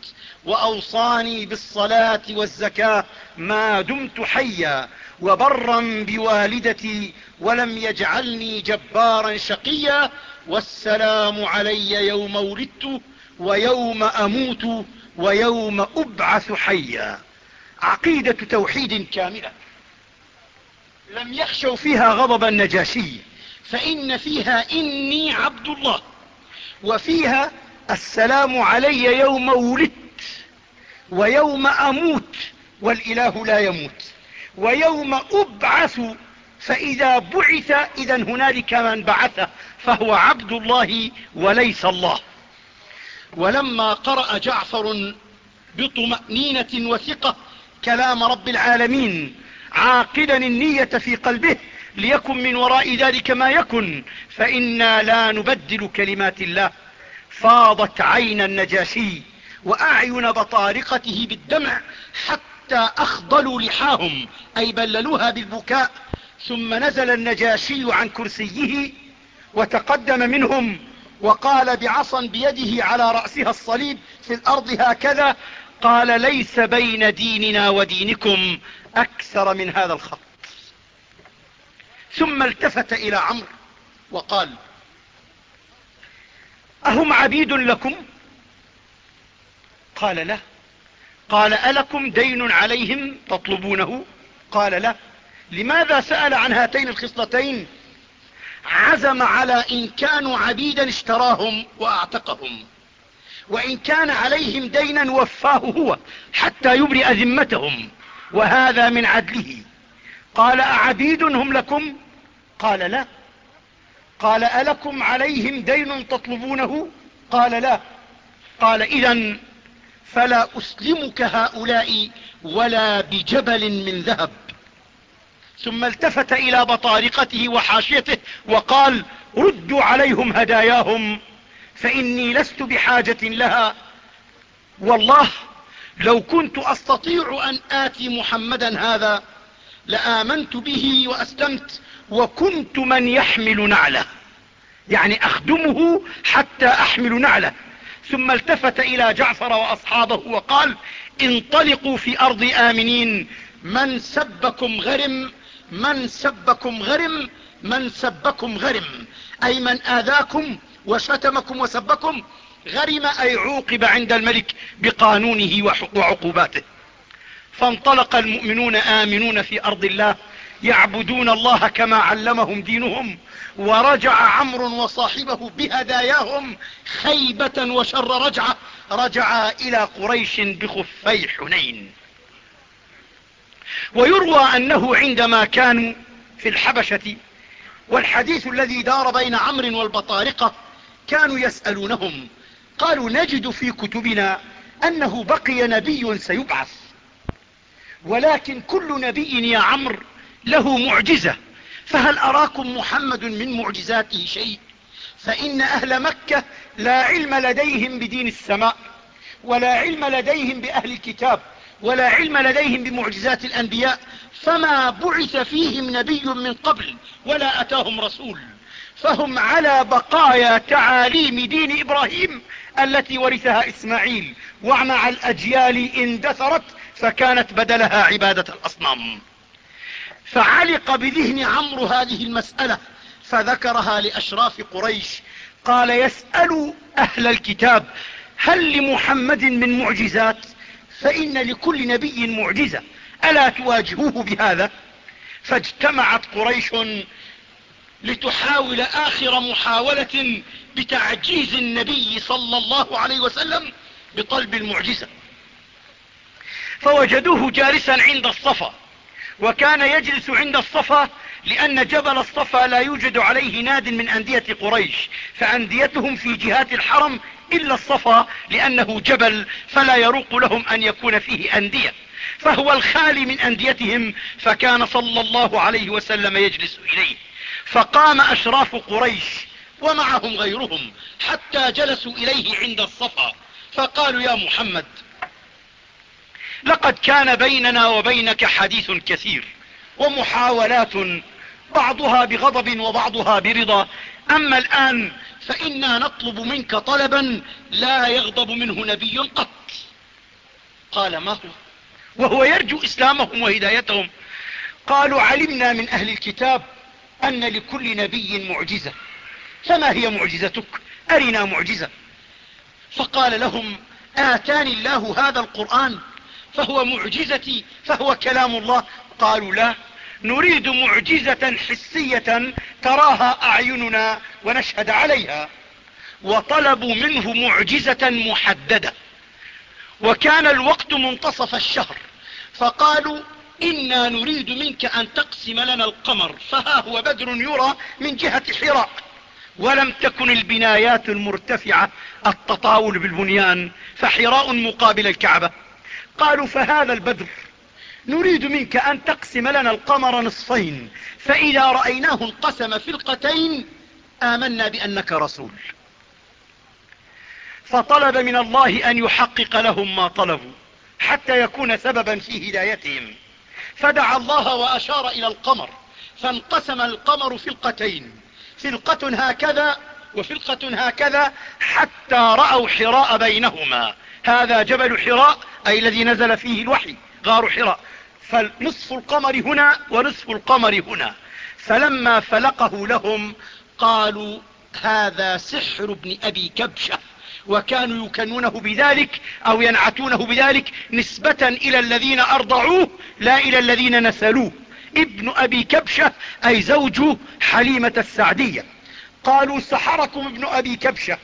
وأوصاني بالصلاة والزكاة ما دمت حيا وبرا بوالدتي ولم يجعلني جبارا شقيا والسلام علي يوم ولدت ويوم أموت ويوم أبعث حيا. عقيدة توحيد كاملة. لم يخشوا فيها غضب النجاشي. فإن فيها إني عبد الله. وفيها السلام علي يوم ولدت. ويوم أموت والإله لا يموت. ويوم أبعث فإذا بعث إذا هنالك من بعثه فهو عبد الله وليس الله. ولما قرأ جعفر بطمأنينة وثقة كلام رب العالمين عاقلا النية في قلبه ليكن من وراء ذلك ما يكن فإنا لا نبدل كلمات الله. فاضت عين النجاشي وأعين بطارقته بالدمع حتى أخضلوا لحاهم أي بللوها بالبكاء. ثم نزل النجاشي عن كرسيه وتقدم منهم وقال بعصا بيده على رأسها الصليب في الأرض هكذا قال ليس بين ديننا ودينكم أكثر من هذا الخط. ثم التفت إلى عمرو وقال أهم عبيد لكم؟ قال لا. قال ألكم دين عليهم تطلبونه؟ قال لا. لماذا سأل عن هاتين الخصلتين؟ عزم على إن كانوا عبيدا اشتراهم وأعتقهم. وإن كان عليهم دينا وفاه هو حتى يبرئ ذمتهم وهذا من عدله. قال أعبيد هم لكم؟ قال لا. قال ألكم عليهم دين تطلبونه؟ قال لا. قال إذا فلا أسلمك هؤلاء ولا بجبل من ذهب. ثم التفت إلى بطارقته وحاشيته وقال ردوا عليهم هداياهم فإني لست بحاجة لها. والله لو كنت أستطيع أن آتي محمدا هذا لآمنت به وأسلمت وكنت من يحمل نعله يعني أخدمه حتى أحمل نعله. ثم التفت إلى جعفر وأصحابه وقال انطلقوا في أرض آمنين من سبكم غرم من سبكم غرم من سبكم غرم. أي من آذاكم وشتمكم وسبكم غرم أي عوقب عند الملك بقانونه وعقوباته. فانطلق المؤمنون آمنون في أرض الله يعبدون الله كما علمهم دينهم ورجع عمرو وصاحبه بهداياهم خيبة وشر رجعة رجعا إلى قريش بخفي حنين. ويروى أنه عندما كانوا في الحبشة والحديث الذي دار بين عمرو والبطارقة كانوا يسألونهم قالوا نجد في كتبنا أنه بقي نبي سيبعث ولكن كل نبي يا عمرو له معجزة فهل أراكم محمد من معجزاته شيء؟ فإن أهل مكة لا علم لديهم بدين السماء ولا علم لديهم بأهل الكتاب ولا علم لديهم بمعجزات الأنبياء فما بعث فيهم نبي من قبل ولا أتاهم رسول. فهم على بقايا تعاليم دين إبراهيم التي ورثها إسماعيل ومع الأجيال اندثرت فكانت بدلها عبادة الأصنام. فعلق بذهن عمرو هذه المسألة فذكرها لأشراف قريش. قال يسأل أهل الكتاب هل لمحمد من معجزات؟ فإن لكل نبي معجزة. ألا تواجهوه بهذا؟ فاجتمعت قريش لتحاول آخر محاولة بتعجيز النبي صلى الله عليه وسلم بطلب المعجزة. فوجدوه جالسا عند الصفا وكان يجلس عند الصفا لأن جبل الصفا لا يوجد عليه ناد من أندية قريش فأنديتهم في جهات الحرم إلا الصفا لأنه جبل فلا يروق لهم أن يكون فيه أندية. فهو الخالي من أنديتهم فكان صلى الله عليه وسلم يجلس إليه. فقام أشراف قريش ومعهم غيرهم حتى جلسوا إليه عند الصفا. فقالوا يا محمد لقد كان بيننا وبينك حديث كثير ومحاولات بعضها بغضب وبعضها برضا. أما الآن فإنا نطلب منك طلبا لا يغضب منه نبي قط. قال ما هو؟ وهو يرجو إسلامهم وهدايتهم. قالوا علمنا من أهل الكتاب أن لكل نبي معجزة. فما هي معجزتك؟ أرنا معجزة. فقال لهم آتاني الله هذا القرآن فهو معجزتي فهو كلام الله. قالوا لا. نريد معجزة حسية تراها أعيننا ونشهد عليها. وطلبوا منه معجزة محددة. وكان الوقت منتصف الشهر. فقالوا إنا نريد منك أن تقسم لنا القمر. فها هو بدر يرى من جهة حراء ولم تكن البنايات المرتفعة التطاول بالبنيان فحراء مقابل الكعبة. قالوا فهذا البدر نريد منك أن تقسم لنا القمر نصفين. فإذا رأيناه انقسم فرقتين آمنا بأنك رسول. فطلب من الله أن يحقق لهم ما طلبوا حتى يكون سببا في هدايتهم. فدعا الله وأشار إلى القمر فانقسم القمر فرقتين. فرقة هكذا وفرقة هكذا حتى رأوا حراء بينهما. هذا جبل حراء أي الذي نزل فيه الوحي غار حراء. فنصف القمر هنا ونصف القمر هنا. فلما فلقه لهم قالوا هذا سحر ابن أبي كبشة. وكانوا يكنونه بذلك أو ينعتونه بذلك نسبة إلى الذين أرضعوه لا إلى الذين نسلوه. ابن أبي كبشة أي زوج حليمة السعدية. قالوا سحركم ابن أبي كبشة.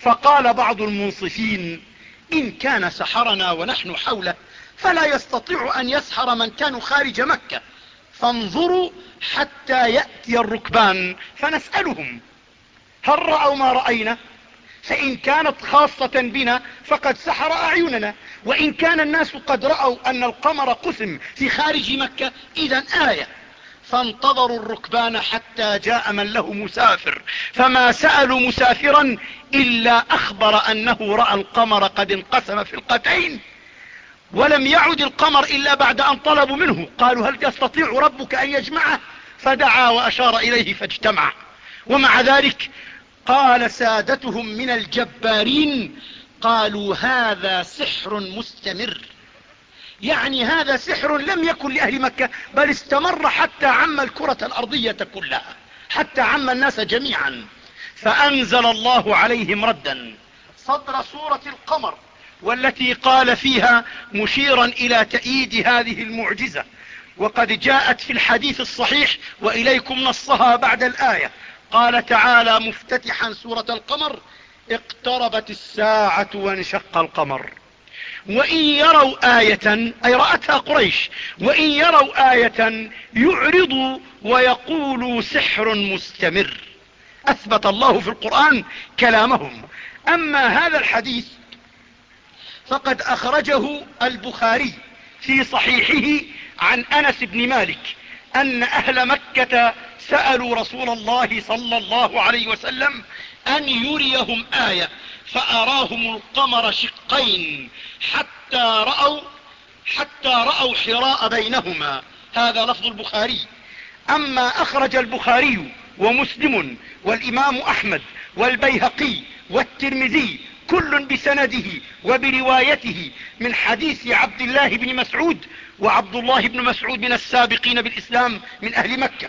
فقال بعض المنصفين إن كان سحرنا ونحن حوله فلا يستطيع أن يسحر من كانوا خارج مكة. فانظروا حتى يأتي الركبان فنسألهم هل رأوا ما رأينا؟ فإن كانت خاصة بنا فقد سحر أعيننا. وإن كان الناس قد رأوا أن القمر قسم في خارج مكة إذا آية. فانتظروا الركبان حتى جاء من له مسافر. فما سألوا مسافرا إلا أخبر أنه رأى القمر قد انقسم فرقتين ولم يعد القمر إلا بعد أن طلبوا منه. قالوا هل يستطيع ربك أن يجمعه؟ فدعا وأشار إليه فاجتمع. ومع ذلك قال سادتهم من الجبارين قالوا هذا سحر مستمر. يعني هذا سحر لم يكن لأهل مكة بل استمر حتى عم الكرة الأرضية كلها حتى عم الناس جميعا. فأنزل الله عليهم ردا. صدر سورة القمر. والتي قال فيها مشيرا إلى تأييد هذه المعجزة. وقد جاءت في الحديث الصحيح وإليكم نصها بعد الآية. قال تعالى مفتتحا سورة القمر اقتربت الساعة وانشق القمر. وإن يروا آية أي رأتها قريش وإن يروا آية يعرضوا ويقولوا سحر مستمر. أثبت الله في القرآن كلامهم. أما هذا الحديث فقد أخرجه البخاري في صحيحه عن أنس بن مالك أن أهل مكة سألوا رسول الله صلى الله عليه وسلم أن يريهم آية فأراهم القمر شقين حتى رأوا, حتى رأوا حراء بينهما. هذا لفظ البخاري. أما أخرج البخاري ومسلم والإمام أحمد والبيهقي والترمذي كل بسنده وبروايته من حديث عبد الله بن مسعود وعبد الله بن مسعود من السابقين بالإسلام من أهل مكة.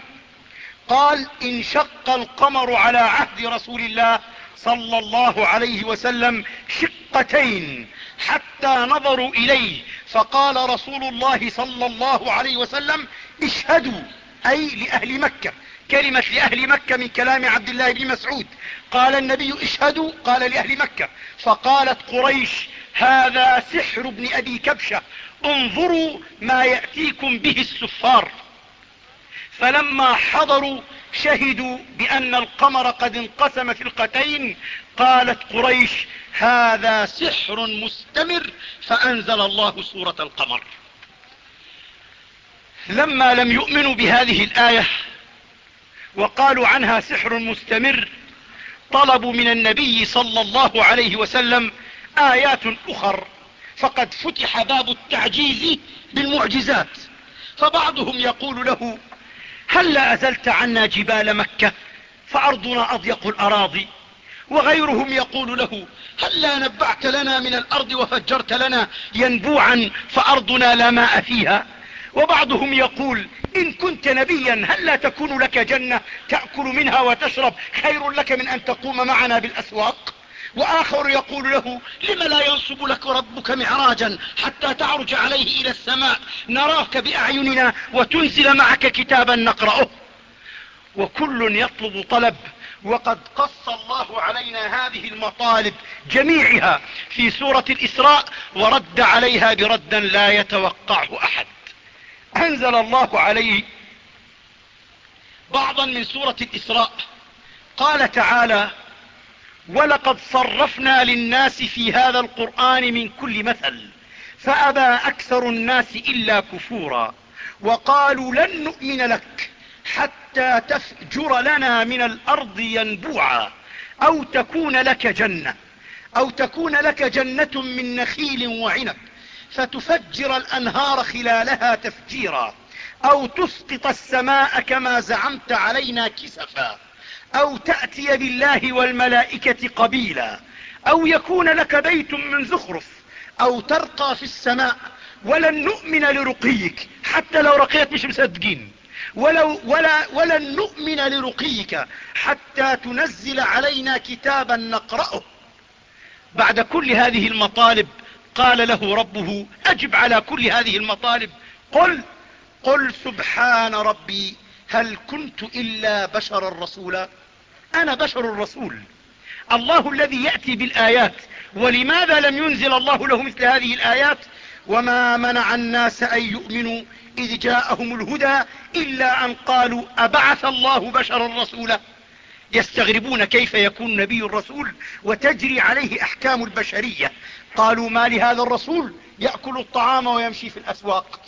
قال انشق القمر على عهد رسول الله صلى الله عليه وسلم شقتين حتى نظروا إليه فقال رسول الله صلى الله عليه وسلم اشهدوا أي لأهل مكة. كلمة لأهل مكة من كلام عبد الله بن مسعود. قال النبي اشهدوا قال لأهل مكة. فقالت قريش هذا سحر ابن أبي كبشة. انظروا ما يأتيكم به السفار. فلما حضروا شهدوا بأن القمر قد انقسم فرقتين قالت قريش هذا سحر مستمر فأنزل الله سورة القمر. لما لم يؤمنوا بهذه الآية وقالوا عنها سحر مستمر. طلبوا من النبي صلى الله عليه وسلم آيات أخر. فقد فتح باب التعجيز بالمعجزات. فبعضهم يقول له هل لا أزلت عنا جبال مكة فأرضنا أضيق الأراضي؟ وغيرهم يقول له هل لا نبعت لنا من الأرض وفجرت لنا ينبوعا فأرضنا لا ماء فيها؟ وبعضهم يقول إن كنت نبيا هل لا تكون لك جنة تأكل منها وتشرب؟ خير لك من أن تقوم معنا بالأسواق؟ وآخر يقول له لم لا ينصب لك ربك معراجا حتى تعرج عليه إلى السماء؟ نراك بأعيننا وتنزل معك كتابا نقرأه. وكل يطلب طلب. وقد قص الله علينا هذه المطالب جميعها في سورة الإسراء ورد عليها بردا لا يتوقعه أحد. أنزل الله عليه بعضا من سورة الإسراء. قال تعالى ولقد صرفنا للناس في هذا القرآن من كل مثل فأبى أكثر الناس إلا كفورا وقالوا لن نؤمن لك حتى تفجر لنا من الأرض ينبوعا أو تكون لك جنة أو تكون لك جنة من نخيل وعنب فتفجر الأنهار خلالها تفجيرا أو تسقط السماء كما زعمت علينا كسفا أو تأتي بالله والملائكة قبيلا أو يكون لك بيت من زخرف أو ترقى في السماء ولن نؤمن لرقيك حتى لو رقيت مش مصدقين ولو ولا ولن نؤمن لرقيك حتى تنزل علينا كتابا نقرأه. بعد كل هذه المطالب قال له ربه أجب على كل هذه المطالب. قل قل سبحان ربي هل كنت إلا بشرا رسولا؟ أنا بشر رسول الله الذي يأتي بالآيات. ولماذا لم ينزل الله له مثل هذه الآيات؟ وما منع الناس أن يؤمنوا إذ جاءهم الهدى إلا أن قالوا أبعث الله بشرا رسولا؟ يستغربون كيف يكون نبي الرسول وتجري عليه أحكام البشرية. قالوا ما لهذا الرسول؟ يأكل الطعام ويمشي في الأسواق.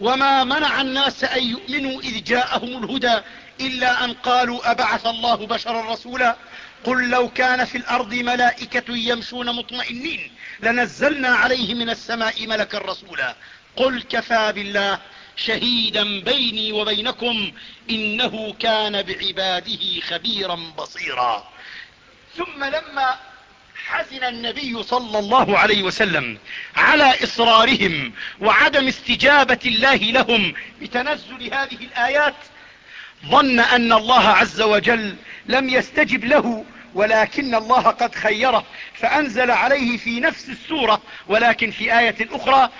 وما منع الناس أن يؤمنوا إذ جاءهم الهدى إلا أن قالوا أبعث الله بشرا رسولا؟ قل لو كان في الأرض ملائكة يمشون مطمئنين لنزلنا عليه من السماء ملكا رسولا. قل كفى بالله. شهيدا بيني وبينكم إنه كان بعباده خبيرا بصيرا. ثم لما حزن النبي صلى الله عليه وسلم على إصرارهم وعدم استجابة الله لهم بتنزل هذه الآيات ظن أن الله عز وجل لم يستجب له ولكن الله قد خيره فأنزل عليه في نفس السورة ولكن في آية أخرى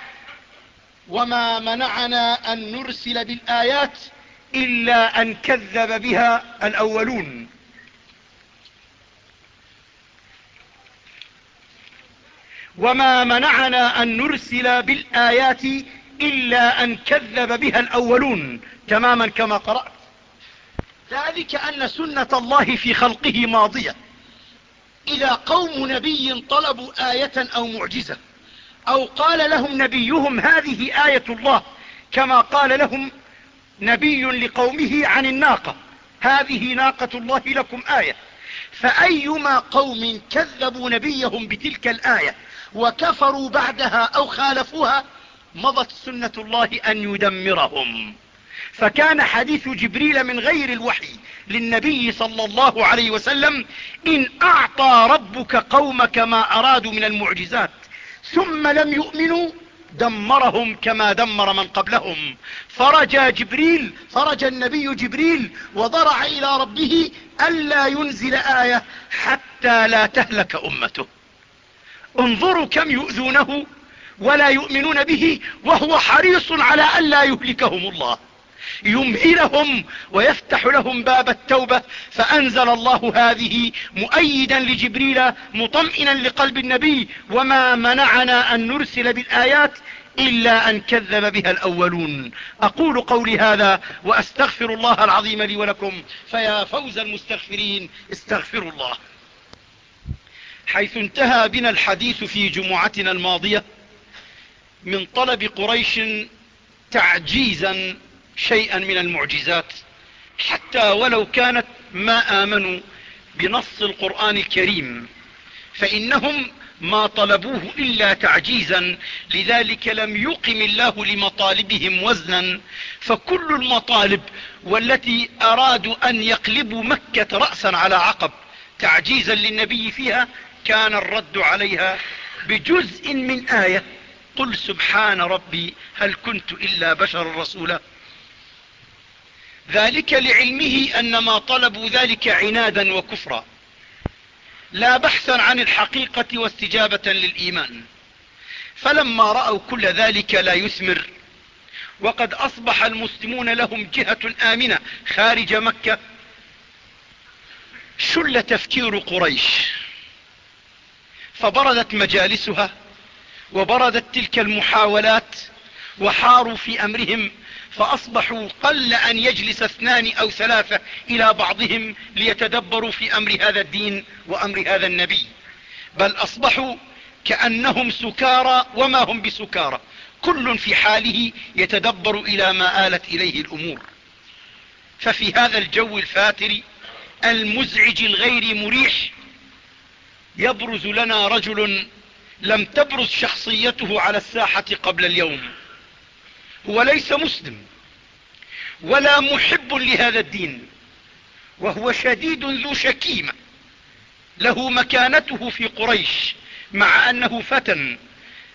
وما منعنا أن نرسل بالآيات إلا أن كذب بها الأولون. وما منعنا أن نرسل بالآيات إلا أن كذب بها الأولون. تماما كما قرأت. ذلك أن سنة الله في خلقه ماضية. إذا قوم نبي طلبوا آية أو معجزة أو قال لهم نبيهم هذه آية الله كما قال لهم نبي لقومه عن الناقة. هذه ناقة الله لكم آية. فأيما قوم كذبوا نبيهم بتلك الآية وكفروا بعدها أو خالفوها مضت سنة الله أن يدمرهم. فكان حديث جبريل من غير الوحي للنبي صلى الله عليه وسلم إن أعطى ربك قومك ما أرادوا من المعجزات. ثم لم يؤمنوا دمرهم كما دمر من قبلهم. فرج جبريل فرج النبي جبريل وضرع إلى ربه ألا ينزل آية حتى لا تهلك أمته. انظروا كم يؤذونه ولا يؤمنون به وهو حريص على ألا يهلكهم الله. يمهلهم ويفتح لهم باب التوبة فأنزل الله هذه مؤيدا لجبريل مطمئنا لقلب النبي وما منعنا أن نرسل بالآيات إلا أن كذب بها الأولون. أقول قولي هذا وأستغفر الله العظيم لي ولكم فيا فوز المستغفرين استغفروا الله. حيث انتهى بنا الحديث في جمعتنا الماضية من طلب قريش تعجيزا شيئا من المعجزات حتى ولو كانت ما آمنوا بنص القرآن الكريم فإنهم ما طلبوه إلا تعجيزا لذلك لم يقم الله لمطالبهم وزنا فكل المطالب والتي أرادوا أن يقلبوا مكة رأسا على عقب تعجيزا للنبي فيها كان الرد عليها بجزء من آية. قل سبحان ربي هل كنت إلا بشرا رسولا. ذلك لعلمه أن ما طلبوا ذلك عنادا وكفرا. لا بحثا عن الحقيقة واستجابة للإيمان. فلما رأوا كل ذلك لا يثمر وقد أصبح المسلمون لهم جهة آمنة خارج مكة شل تفكير قريش. فبردت مجالسها وبردت تلك المحاولات وحاروا في أمرهم فأصبحوا قل أن يجلس اثنان أو ثلاثة إلى بعضهم ليتدبروا في أمر هذا الدين وأمر هذا النبي. بل أصبحوا كأنهم سكارى وما هم بسكارى. كل في حاله يتدبر إلى ما آلت إليه الأمور. ففي هذا الجو الفاتر المزعج الغير مريح يبرز لنا رجل لم تبرز شخصيته على الساحة قبل اليوم. هو ليس مسلم ولا محب لهذا الدين وهو شديد ذو شكيمة. له مكانته في قريش مع أنه فتى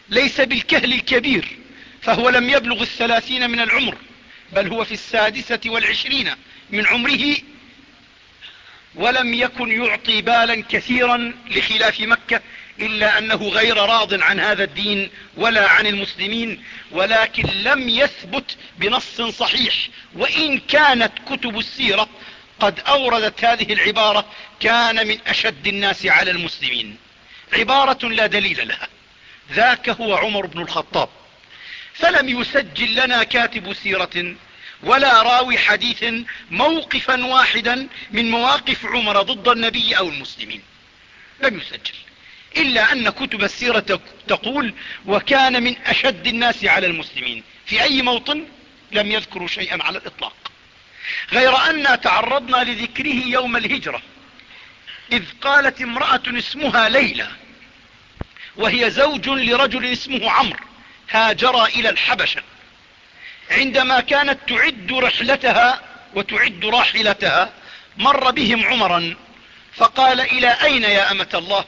ليس بالكهل الكبير فهو لم يبلغ الثلاثين من العمر بل هو في السادسة والعشرين من عمره ولم يكن يعطي بالا كثيرا لخلاف مكة إلا أنه غير راض عن هذا الدين ولا عن المسلمين ولكن لم يثبت بنص صحيح. وإن كانت كتب السيرة قد أوردت هذه العبارة كان من أشد الناس على المسلمين. عبارة لا دليل لها. ذاك هو عمر بن الخطاب. فلم يسجل لنا كاتب سيرة ولا راوي حديث موقفا واحدا من مواقف عمر ضد النبي أو المسلمين. لم يسجل. إلا أن كتب السيرة تقول وكان من أشد الناس على المسلمين. في أي موطن لم يذكروا شيئا على الإطلاق. غير أن تعرضنا لذكره يوم الهجرة. إذ قالت امرأة اسمها ليلى وهي زوج لرجل اسمه عمرو هاجر إلى الحبشة. عندما كانت تعد رحلتها وتعد راحلتها مر بهم عمرا فقال إلى أين يا أمة الله؟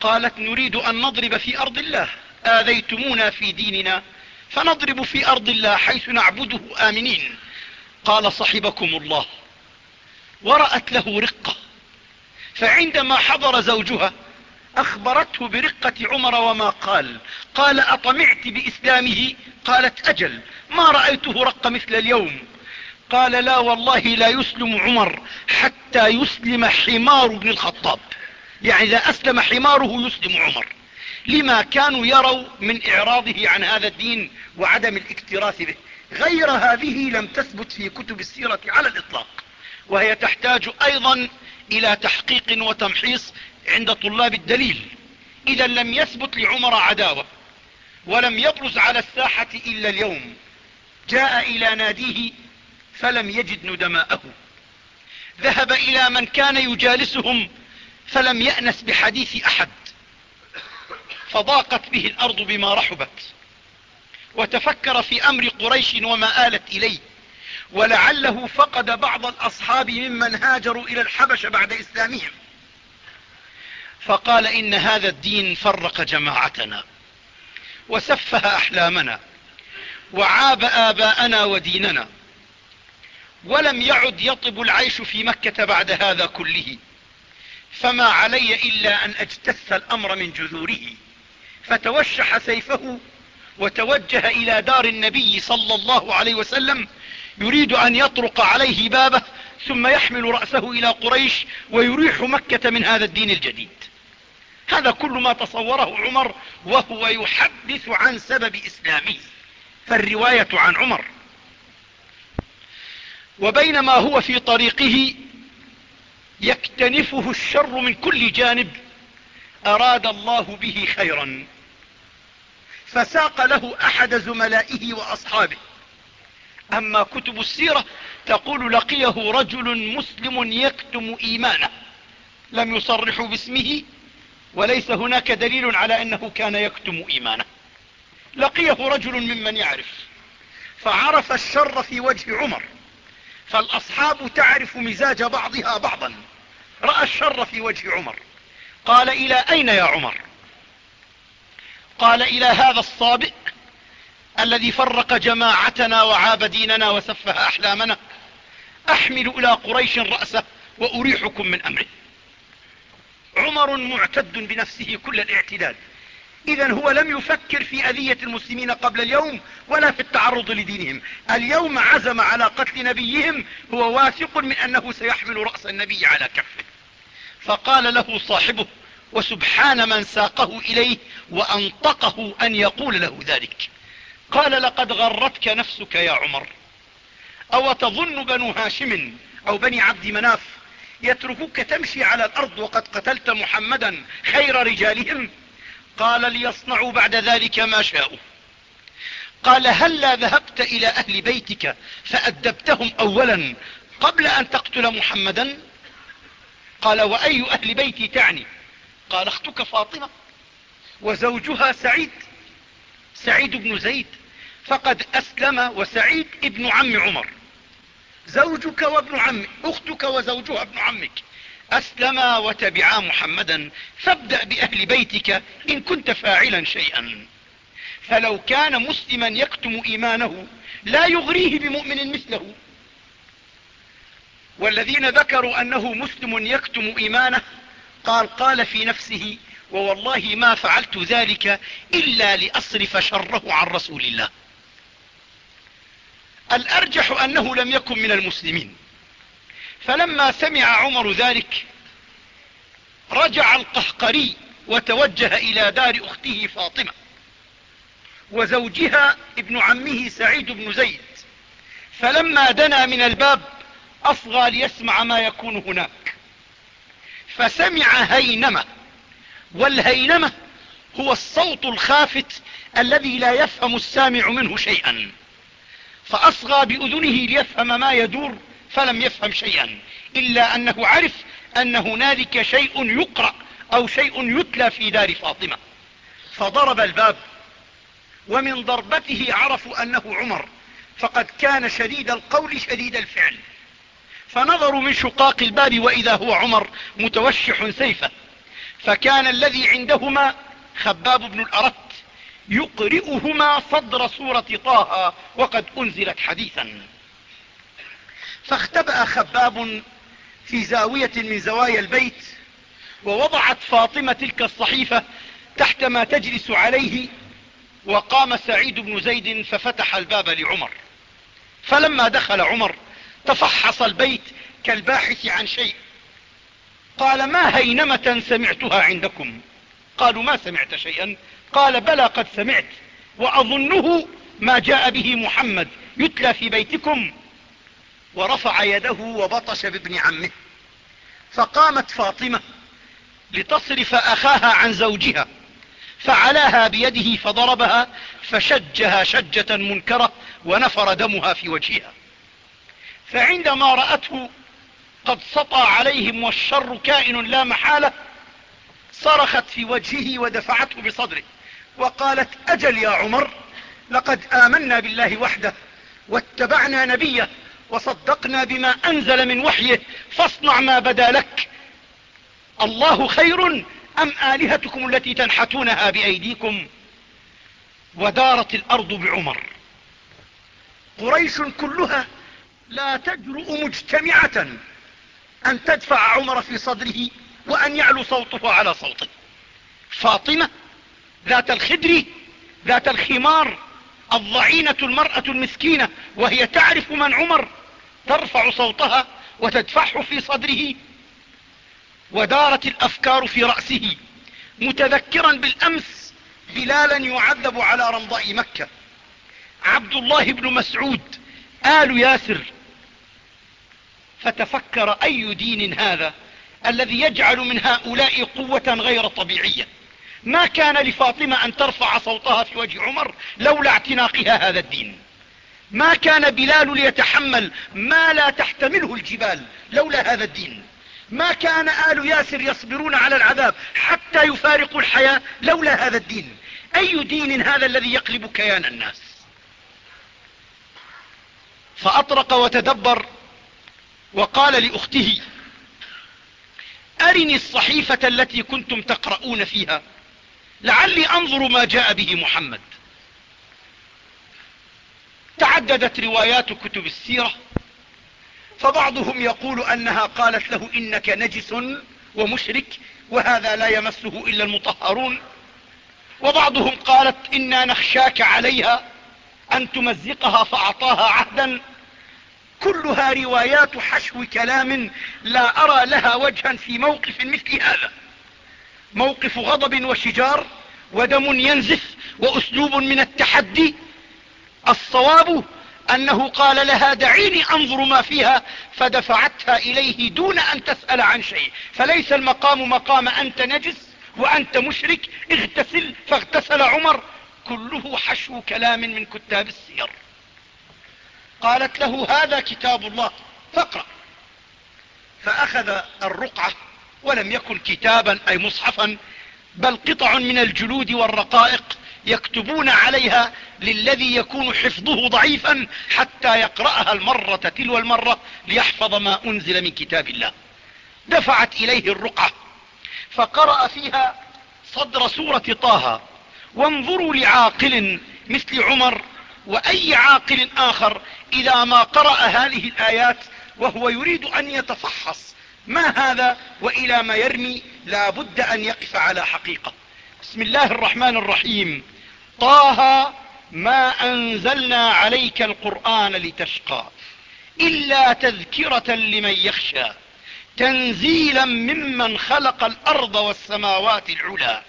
قالت نريد أن نضرب في أرض الله. آذيتمونا في ديننا فنضرب في أرض الله حيث نعبده آمنين. قال صحبكم الله ورأت له رقة فعندما حضر زوجها أخبرته برقة عمر وما قال. قال أطمعت بإسلامه؟ قالت أجل ما رأيته رق مثل اليوم. قال لا والله لا يسلم عمر حتى يسلم حمار بن الخطاب. يعني إذا أسلم حماره يسلم عمر. لما كانوا يروا من إعراضه عن هذا الدين وعدم الاكتراث به. غير هذه لم تثبت في كتب السيرة على الإطلاق. وهي تحتاج أيضا إلى تحقيق وتمحيص عند طلاب الدليل. إذا لم يثبت لعمر عداوة. ولم يبرز على الساحة إلا اليوم. جاء إلى ناديه فلم يجد ندماءه. ذهب إلى من كان يجالسهم فلم يأنس بحديث أحد فضاقت به الأرض بما رحبت وتفكر في أمر قريش وما آلت إليه ولعله فقد بعض الأصحاب ممن هاجروا إلى الحبش بعد إسلامهم. فقال إن هذا الدين فرق جماعتنا وسفه أحلامنا وعاب آباءنا وديننا ولم يعد يطب العيش في مكة بعد هذا كله. فما علي إلا أن أجتث الأمر من جذوره. فتوشح سيفه وتوجه إلى دار النبي صلى الله عليه وسلم يريد أن يطرق عليه بابه ثم يحمل رأسه إلى قريش ويريح مكة من هذا الدين الجديد. هذا كل ما تصوره عمر وهو يحدث عن سبب إسلامه فالرواية عن عمر. وبينما هو في طريقه يكتنفه الشر من كل جانب أراد الله به خيرا. فساق له أحد زملائه وأصحابه. أما كتب السيرة تقول لقيه رجل مسلم يكتم إيمانه لم يصرحوا باسمه وليس هناك دليل على أنه كان يكتم إيمانه. لقيه رجل ممن يعرف فعرف الشر في وجه عمر. فالأصحاب تعرف مزاج بعضها بعضا. رأى الشر في وجه عمر. قال إلى أين يا عمر؟ قال إلى هذا الصابئ الذي فرق جماعتنا وعاب ديننا وسفه أحلامنا. أحمل إلى قريش رأسه وأريحكم من أمره. عمر معتد بنفسه كل الاعتداد إذا هو لم يفكر في أذية المسلمين قبل اليوم ولا في التعرض لدينهم. اليوم عزم على قتل نبيهم هو واثق من أنه سيحمل رأس النبي على كفه. فقال له صاحبه وسبحان من ساقه إليه وأنطقه أن يقول له ذلك. قال لقد غرتك نفسك يا عمر. أو تظن بنو هاشم أو بني عبد مناف يتركوك تمشي على الأرض وقد قتلت محمدا خير رجالهم؟ قال ليصنعوا بعد ذلك ما شاءوا. قال هلا هل ذهبت إلى أهل بيتك فأدبتهم أولا قبل أن تقتل محمدا؟ قال وأي أهل بيتي تعني؟ قال أختك فاطمة وزوجها سعيد سعيد بن زيد فقد أسلم وسعيد ابن عم عمر. زوجك وابن عمك أختك وزوجها ابن عمك. أسلما وتبعا محمدا فابدأ بأهل بيتك إن كنت فاعلا شيئا. فلو كان مسلما يكتم إيمانه لا يغريه بمؤمن مثله. والذين ذكروا أنه مسلم يكتم إيمانه قال قال في نفسه ووالله ما فعلت ذلك إلا لأصرف شره عن رسول الله. الأرجح أنه لم يكن من المسلمين. فلما سمع عمر ذلك رجع القهقري وتوجه إلى دار أخته فاطمة وزوجها ابن عمه سعيد بن زيد. فلما دنا من الباب أصغى ليسمع ما يكون هناك. فسمع هينمة والهينمة هو الصوت الخافت الذي لا يفهم السامع منه شيئا. فأصغى بأذنه ليفهم ما يدور فلم يفهم شيئا إلا أنه عرف أن هنالك شيء يقرأ أو شيء يتلى في دار فاطمة. فضرب الباب ومن ضربته عرفوا أنه عمر فقد كان شديد القول شديد الفعل. فنظروا من شقاق الباب وإذا هو عمر متوشح سيفه. فكان الذي عندهما خباب بن الأرت يقرئهما صدر سورة طه وقد أنزلت حديثا. فاختبأ خباب في زاوية من زوايا البيت ووضعت فاطمة تلك الصحيفة تحت ما تجلس عليه وقام سعيد بن زيد ففتح الباب لعمر. فلما دخل عمر تفحص البيت كالباحث عن شيء. قال ما هينمة سمعتها عندكم؟ قالوا ما سمعت شيئا. قال بلى قد سمعت وأظنه ما جاء به محمد يتلى في بيتكم ورفع يده وبطش بابن عمه. فقامت فاطمة لتصرف أخاها عن زوجها فعلاها بيده فضربها فشجها شجة منكرة ونفر دمها في وجهها. فعندما رأته قد سطى عليهم والشر كائن لا محالة صرخت في وجهه ودفعته بصدره وقالت أجل يا عمر لقد آمنا بالله وحده واتبعنا نبيه وصدقنا بما أنزل من وحيه فاصنع ما بدا لك. الله خير أم آلهتكم التي تنحتونها بأيديكم؟ ودارت الأرض بعمر. قريش كلها لا تجرؤ مجتمعة أن تدفع عمر في صدره وأن يعلو صوته على صوته. فاطمة ذات الخدر ذات الخمار الضعينة المرأة المسكينة وهي تعرف من عمر. ترفع صوتها وتدفعه في صدره. ودارت الأفكار في رأسه متذكرا بالأمس بلالا يعذب على رمضاء مكة. عبد الله بن مسعود آل ياسر. فتفكر أي دين هذا الذي يجعل من هؤلاء قوة غير طبيعية؟ ما كان لفاطمة أن ترفع صوتها في وجه عمر لولا اعتناقها هذا الدين. ما كان بلال ليتحمل ما لا تحتمله الجبال لولا هذا الدين. ما كان آل ياسر يصبرون على العذاب حتى يفارقوا الحياة لولا هذا الدين. أي دين هذا الذي يقلب كيان الناس؟ فأطرق وتدبر وقال لأخته أرني الصحيفة التي كنتم تقرؤون فيها لعلي أنظر ما جاء به محمد. تعددت روايات كتب السيرة فبعضهم يقول أنها قالت له إنك نجس ومشرك وهذا لا يمسه إلا المطهرون. وبعضهم قالت إنا نخشاك عليها أن تمزقها فأعطاها عهدا. كلها روايات حشو كلام لا أرى لها وجها في موقف مثل هذا. موقف غضب وشجار ودم ينزف وأسلوب من التحدي الصواب أنه قال لها دعيني أنظر ما فيها فدفعتها إليه دون أن تسأل عن شيء. فليس المقام مقام أنت نجس وأنت مشرك اغتسل فاغتسل عمر. كله حشو كلام من كتاب السير. قالت له هذا كتاب الله فاقرأ. فأخذ الرقعة ولم يكن كتابا أي مصحفا بل قطع من الجلود والرقائق. يكتبون عليها للذي يكون حفظه ضعيفا حتى يقرأها المرة تلو المرة ليحفظ ما أنزل من كتاب الله. دفعت إليه الرقعة فقرأ فيها صدر سورة طه وانظروا لعاقل مثل عمر وأي عاقل آخر إذا ما قرأ هذه الآيات وهو يريد أن يتفحص ما هذا وإلى ما يرمي؟ لا بد أن يقف على حقيقة. بسم الله الرحمن الرحيم. طه ما أنزلنا عليك القرآن لتشقى إلا تذكرة لمن يخشى تنزيلا ممن خلق الأرض والسماوات العلى.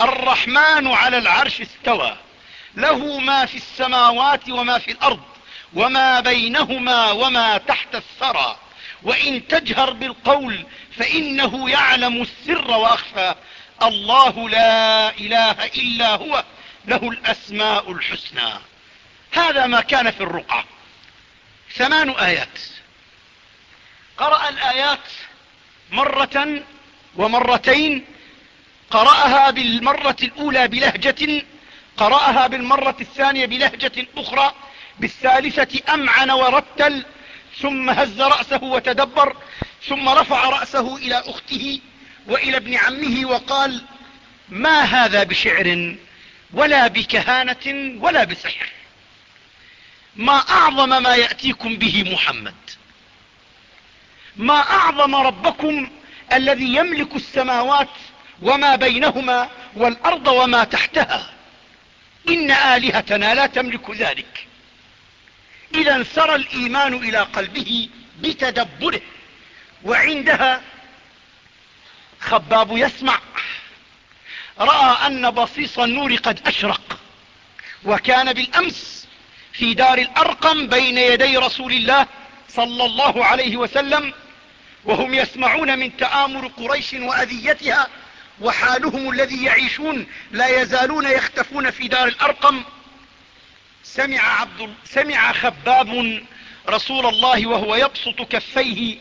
الرحمن على العرش استوى له ما في السماوات وما في الأرض وما بينهما وما تحت الثرى. وإن تجهر بالقول فإنه يعلم السر وأخفى. الله لا إله إلا هو. له الأسماء الحسنى. هذا ما كان في الرقعة. ثمان آيات. قرأ الآيات مرة ومرتين قرأها بالمرة الأولى بلهجة قرأها بالمرة الثانية بلهجة أخرى بالثالثة أمعن ورتل ثم هز رأسه وتدبر ثم رفع رأسه إلى أخته وإلى ابن عمه وقال ما هذا بشعر؟ ولا بكهانة ولا بسحر. ما أعظم ما يأتيكم به محمد. ما أعظم ربكم الذي يملك السماوات وما بينهما والأرض وما تحتها. إن آلهتنا لا تملك ذلك. إذا سرى الإيمان إلى قلبه بتدبره. وعندها خباب يسمع. رأى أن بصيص النور قد أشرق وكان بالأمس في دار الأرقم بين يدي رسول الله صلى الله عليه وسلم وهم يسمعون من تآمر قريش وأذيتها وحالهم الذي يعيشون لا يزالون يختفون في دار الأرقم. سمع, عبد سمع خباب رسول الله وهو يبسط كفيه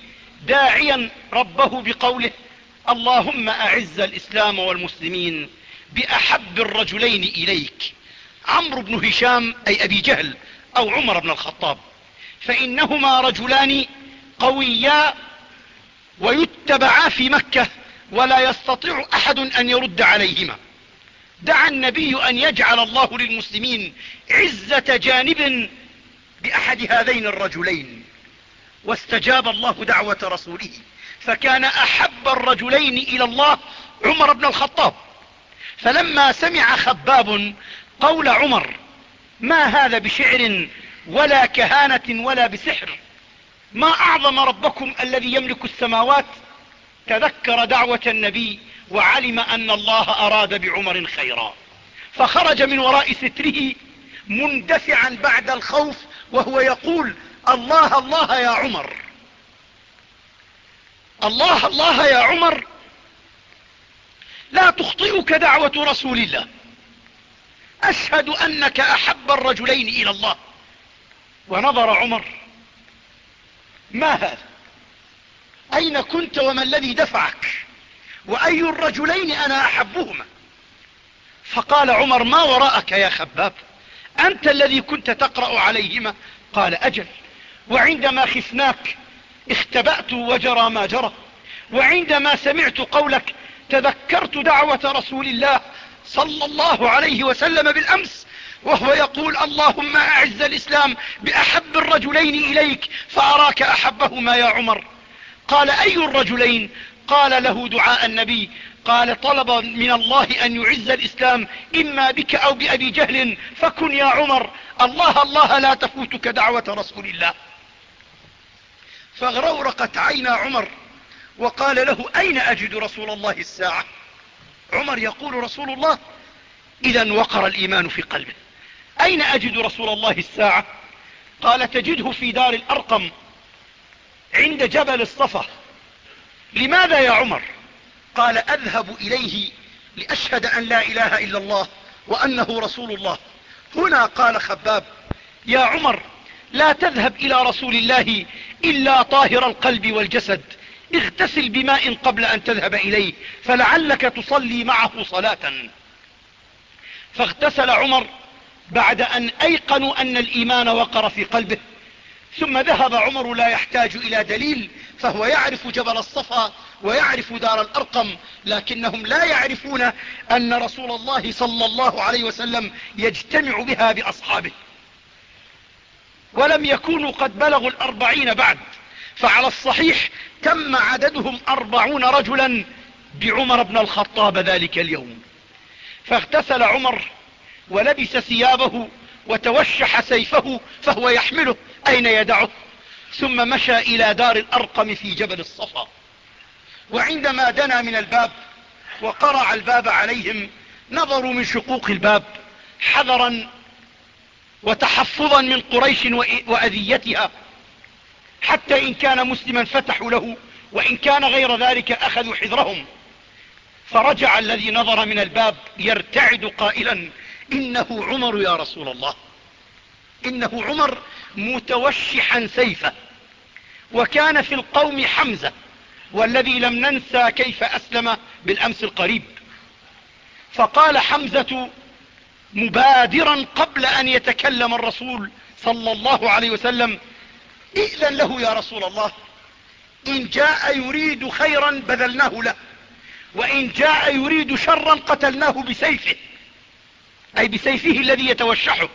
داعيا ربه بقوله اللهم أعز الإسلام والمسلمين بأحب الرجلين إليك. عمرو بن هشام أي أبي جهل أو عمر بن الخطاب. فإنهما رجلان قويا ويتبعا في مكة ولا يستطيع أحد أن يرد عليهما. دعا النبي أن يجعل الله للمسلمين عزة جانب بأحد هذين الرجلين. واستجاب الله دعوة رسوله. فكان أحب الرجلين إلى الله عمر بن الخطاب. فلما سمع خباب قول عمر ما هذا بشعر ولا كهانة ولا بسحر؟ ما أعظم ربكم الذي يملك السماوات؟ تذكر دعوة النبي وعلم أن الله أراد بعمر خيرا. فخرج من وراء ستره مندفعا بعد الخوف وهو يقول الله الله يا عمر. الله الله يا عمر لا تخطئك دعوة رسول الله. أشهد أنك أحب الرجلين إلى الله. ونظر عمر ما هذا؟ أين كنت وما الذي دفعك؟ وأي الرجلين أنا أحبهما؟ فقال عمر ما وراءك يا خباب؟ أنت الذي كنت تقرأ عليهما؟ قال أجل وعندما خفناك اختبأت وجرى ما جرى. وعندما سمعت قولك تذكرت دعوة رسول الله صلى الله عليه وسلم بالأمس وهو يقول اللهم أعز الإسلام بأحب الرجلين إليك فأراك أحبهما يا عمر. قال أي الرجلين؟ قال له دعاء النبي. قال طلب من الله أن يعز الإسلام إما بك أو بأبي جهل فكن يا عمر. الله الله لا تفوتك دعوة رسول الله. فاغرورقت عينا عمر وقال له أين أجد رسول الله الساعة؟ عمر يقول رسول الله إذا وقر الإيمان في قلبه. أين أجد رسول الله الساعة؟ قال تجده في دار الأرقم عند جبل الصفا. لماذا يا عمر؟ قال أذهب إليه لأشهد أن لا إله إلا الله وأنه رسول الله. هنا قال خباب يا عمر لا تذهب إلى رسول الله إلا طاهر القلب والجسد. اغتسل بماء قبل أن تذهب إليه فلعلك تصلي معه صلاة. فاغتسل عمر بعد أن أيقنوا أن الإيمان وقر في قلبه. ثم ذهب عمر لا يحتاج إلى دليل فهو يعرف جبل الصفا ويعرف دار الأرقم لكنهم لا يعرفون أن رسول الله صلى الله عليه وسلم يجتمع بها بأصحابه. ولم يكونوا قد بلغوا الأربعين بعد. فعلى الصحيح تم عددهم أربعون رجلا بعمر بن الخطاب ذلك اليوم. فاغتسل عمر ولبس ثيابه وتوشح سيفه فهو يحمله أين يدعه. ثم مشى إلى دار الأرقم في جبل الصفا. وعندما دنا من الباب وقرع الباب عليهم نظروا من شقوق الباب حذرا وتحفظا من قريش وأذيتها. حتى إن كان مسلما فتحوا له وإن كان غير ذلك أخذوا حذرهم. فرجع الذي نظر من الباب يرتعد قائلا إنه عمر يا رسول الله. إنه عمر متوشحا سيفه. وكان في القوم حمزة والذي لم ننسى كيف أسلم بالأمس القريب. فقال حمزة مبادرا قبل أن يتكلم الرسول صلى الله عليه وسلم. إئذن له يا رسول الله. إن جاء يريد خيرا بذلناه له. وإن جاء يريد شرا قتلناه بسيفه. أي بسيفه الذي يتوشحه.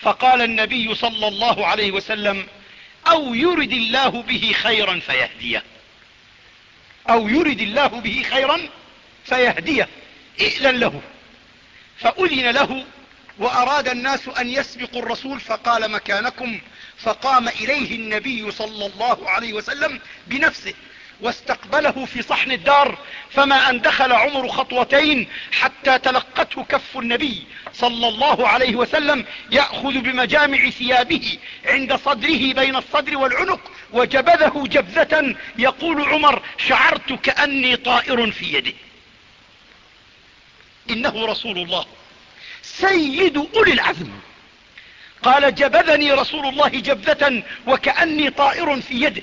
فقال النبي صلى الله عليه وسلم أو يرد الله به خيرا فيهديه. أو يرد الله به خيرا فيهديه. إئذن له. فأذن له وأراد الناس أن يسبقوا الرسول فقال مكانكم فقام إليه النبي صلى الله عليه وسلم بنفسه واستقبله في صحن الدار فما أن دخل عمر خطوتين حتى تلقته كف النبي صلى الله عليه وسلم يأخذ بمجامع ثيابه عند صدره بين الصدر والعنق وجبذه جبذة يقول عمر شعرت كأني طائر في يده. إنه رسول الله. سيد أولي العزم. قال جبذني رسول الله جبذة وكأني طائر في يده.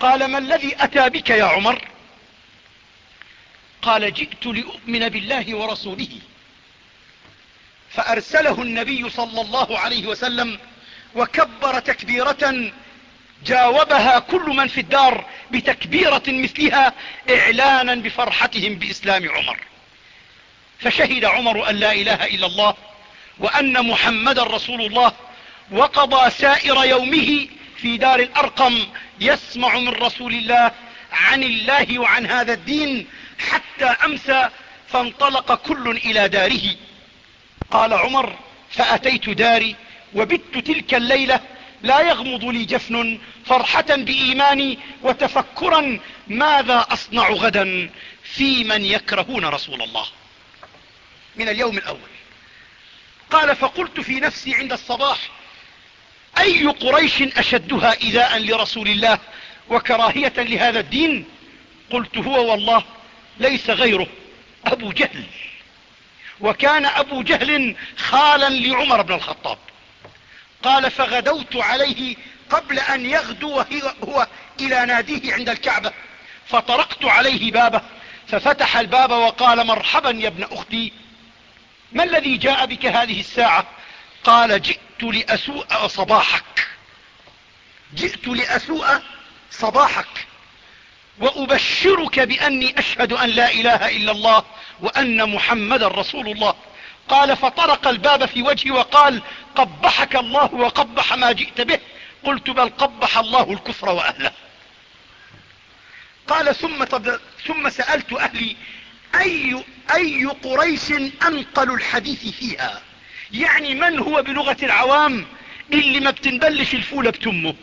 قال ما الذي أتى بك يا عمر؟ قال جئت لأؤمن بالله ورسوله. فأرسله النبي صلى الله عليه وسلم وكبر تكبيرة جاوبها كل من في الدار بتكبيرة مثلها إعلانا بفرحتهم بإسلام عمر. فشهد عمر أن لا إله إلا الله وأن محمدا رسول الله وقضى سائر يومه في دار الأرقم يسمع من رسول الله عن الله وعن هذا الدين حتى أمسى فانطلق كل إلى داره. قال عمر فأتيت داري وبت تلك الليلة لا يغمض لي جفن فرحة بإيماني وتفكرا ماذا أصنع غدا في من يكرهون رسول الله. من اليوم الأول. قال فقلت في نفسي عند الصباح أي قريش أشدها إذاء لرسول الله وكراهية لهذا الدين؟ قلت هو والله ليس غيره أبو جهل. وكان أبو جهل خالا لعمر بن الخطاب. قال فغدوت عليه قبل أن يغدو هو إلى ناديه عند الكعبة. فطرقت عليه بابه ففتح الباب وقال مرحبا يا ابن أختي ما الذي جاء بك هذه الساعة؟ قال جئت لأسوء صباحك. جئت لأسوء صباحك. وأبشرك بأني أشهد أن لا إله إلا الله وأن محمدا رسول الله. قال فطرق الباب في وجهي وقال قبحك الله وقبح ما جئت به. قلت بل قبح الله الكفر وأهله. قال ثم, ثم سألت أهلي أي, أي قريش أنقل الحديث فيها؟ يعني من هو بلغة العوام اللي ما بتنبلش الفولة بتمه؟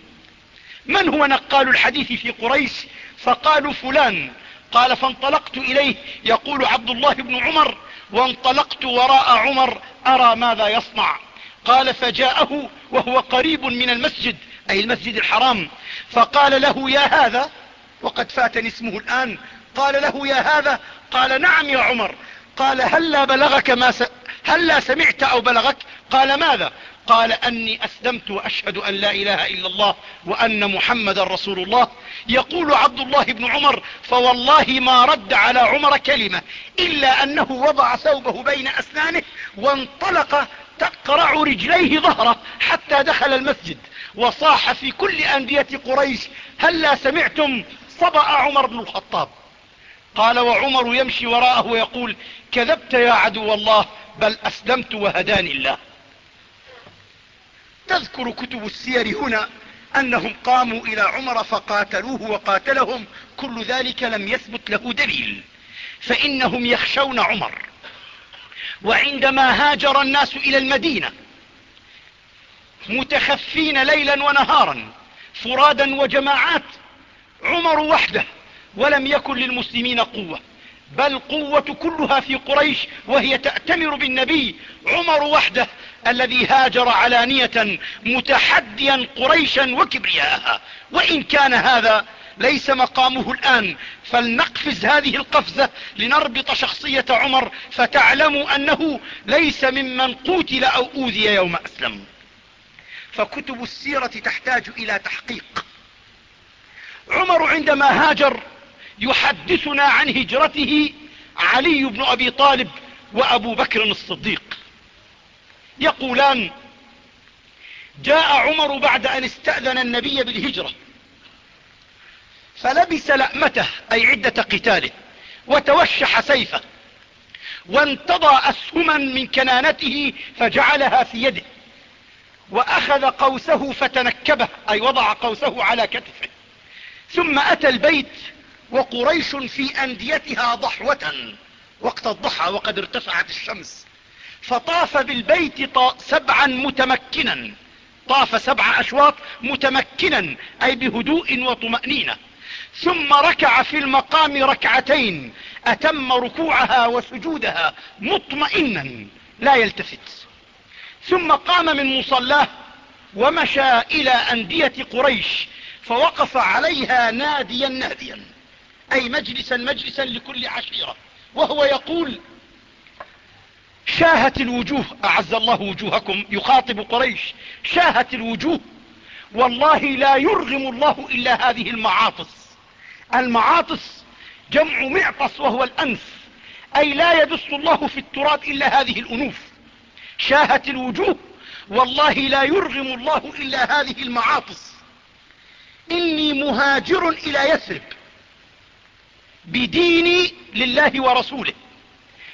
من هو نقال الحديث في قريش فقالوا فلان؟ قال فانطلقت إليه يقول عبد الله بن عمر وانطلقت وراء عمر أرى ماذا يصنع؟ قال فجاءه وهو قريب من المسجد أي المسجد الحرام فقال له يا هذا؟ وقد فاتني اسمه الآن قال له يا هذا؟ قال نعم يا عمر. قال هلا بلغك ما س... هلا سمعت أو بلغك؟ قال ماذا؟ قال أني أسلمت وأشهد أن لا إله إلا الله وأن محمد رسول الله. يقول عبد الله بن عمر فوالله ما رد على عمر كلمة إلا أنه وضع ثوبه بين أسنانه وانطلق تقرع رجليه ظهره حتى دخل المسجد وصاح في كل أندية قريش. هلا سمعتم؟ صبأ عمر بن الخطاب. قال وعمر يمشي وراءه ويقول كذبت يا عدو الله بل أسلمت وهداني الله. تذكر كتب السير هنا أنهم قاموا إلى عمر فقاتلوه وقاتلهم كل ذلك لم يثبت له دليل. فإنهم يخشون عمر. وعندما هاجر الناس إلى المدينة متخفين ليلا ونهارا فرادا وجماعات عمر وحده ولم يكن للمسلمين قوة بل قوة كلها في قريش وهي تأتمر بالنبي عمر وحده الذي هاجر علانية متحديا قريشا وكبرياءها. وإن كان هذا ليس مقامه الآن فلنقفز هذه القفزة لنربط شخصية عمر فتعلموا أنه ليس ممن قتل أو أوذي يوم أسلم. فكتب السيرة تحتاج إلى تحقيق. عمر عندما هاجر يحدثنا عن هجرته علي بن أبي طالب وأبو بكر الصديق. يقولان جاء عمر بعد أن استأذن النبي بالهجرة فلبس لأمته أي عدة قتاله وتوشح سيفه وانتضى أسهما من كنانته فجعلها في يده وأخذ قوسه فتنكبه أي وضع قوسه على كتفه ثم أتى البيت وقريش في أنديتها ضحوة. وقت الضحى وقد ارتفعت الشمس. فطاف بالبيت سبعا متمكنا. طاف سبع أشواط متمكنا أي بهدوء وطمأنينة. ثم ركع في المقام ركعتين. أتم ركوعها وسجودها مطمئنا. لا يلتفت. ثم قام من مصلاه ومشى إلى أندية قريش. فوقف عليها ناديا ناديا. أي مجلسا مجلسا لكل عشيرة. وهو يقول شاهت الوجوه أعز الله وجوهكم يخاطب قريش. شاهت الوجوه. والله لا يرغم الله إلا هذه المعاطس. المعاطس جمع معطس وهو الأنف. أي لا يدس الله في التراب إلا هذه الأنوف. شاهت الوجوه. والله لا يرغم الله إلا هذه المعاطس. إني مهاجر إلى يثرب. بديني لله ورسوله.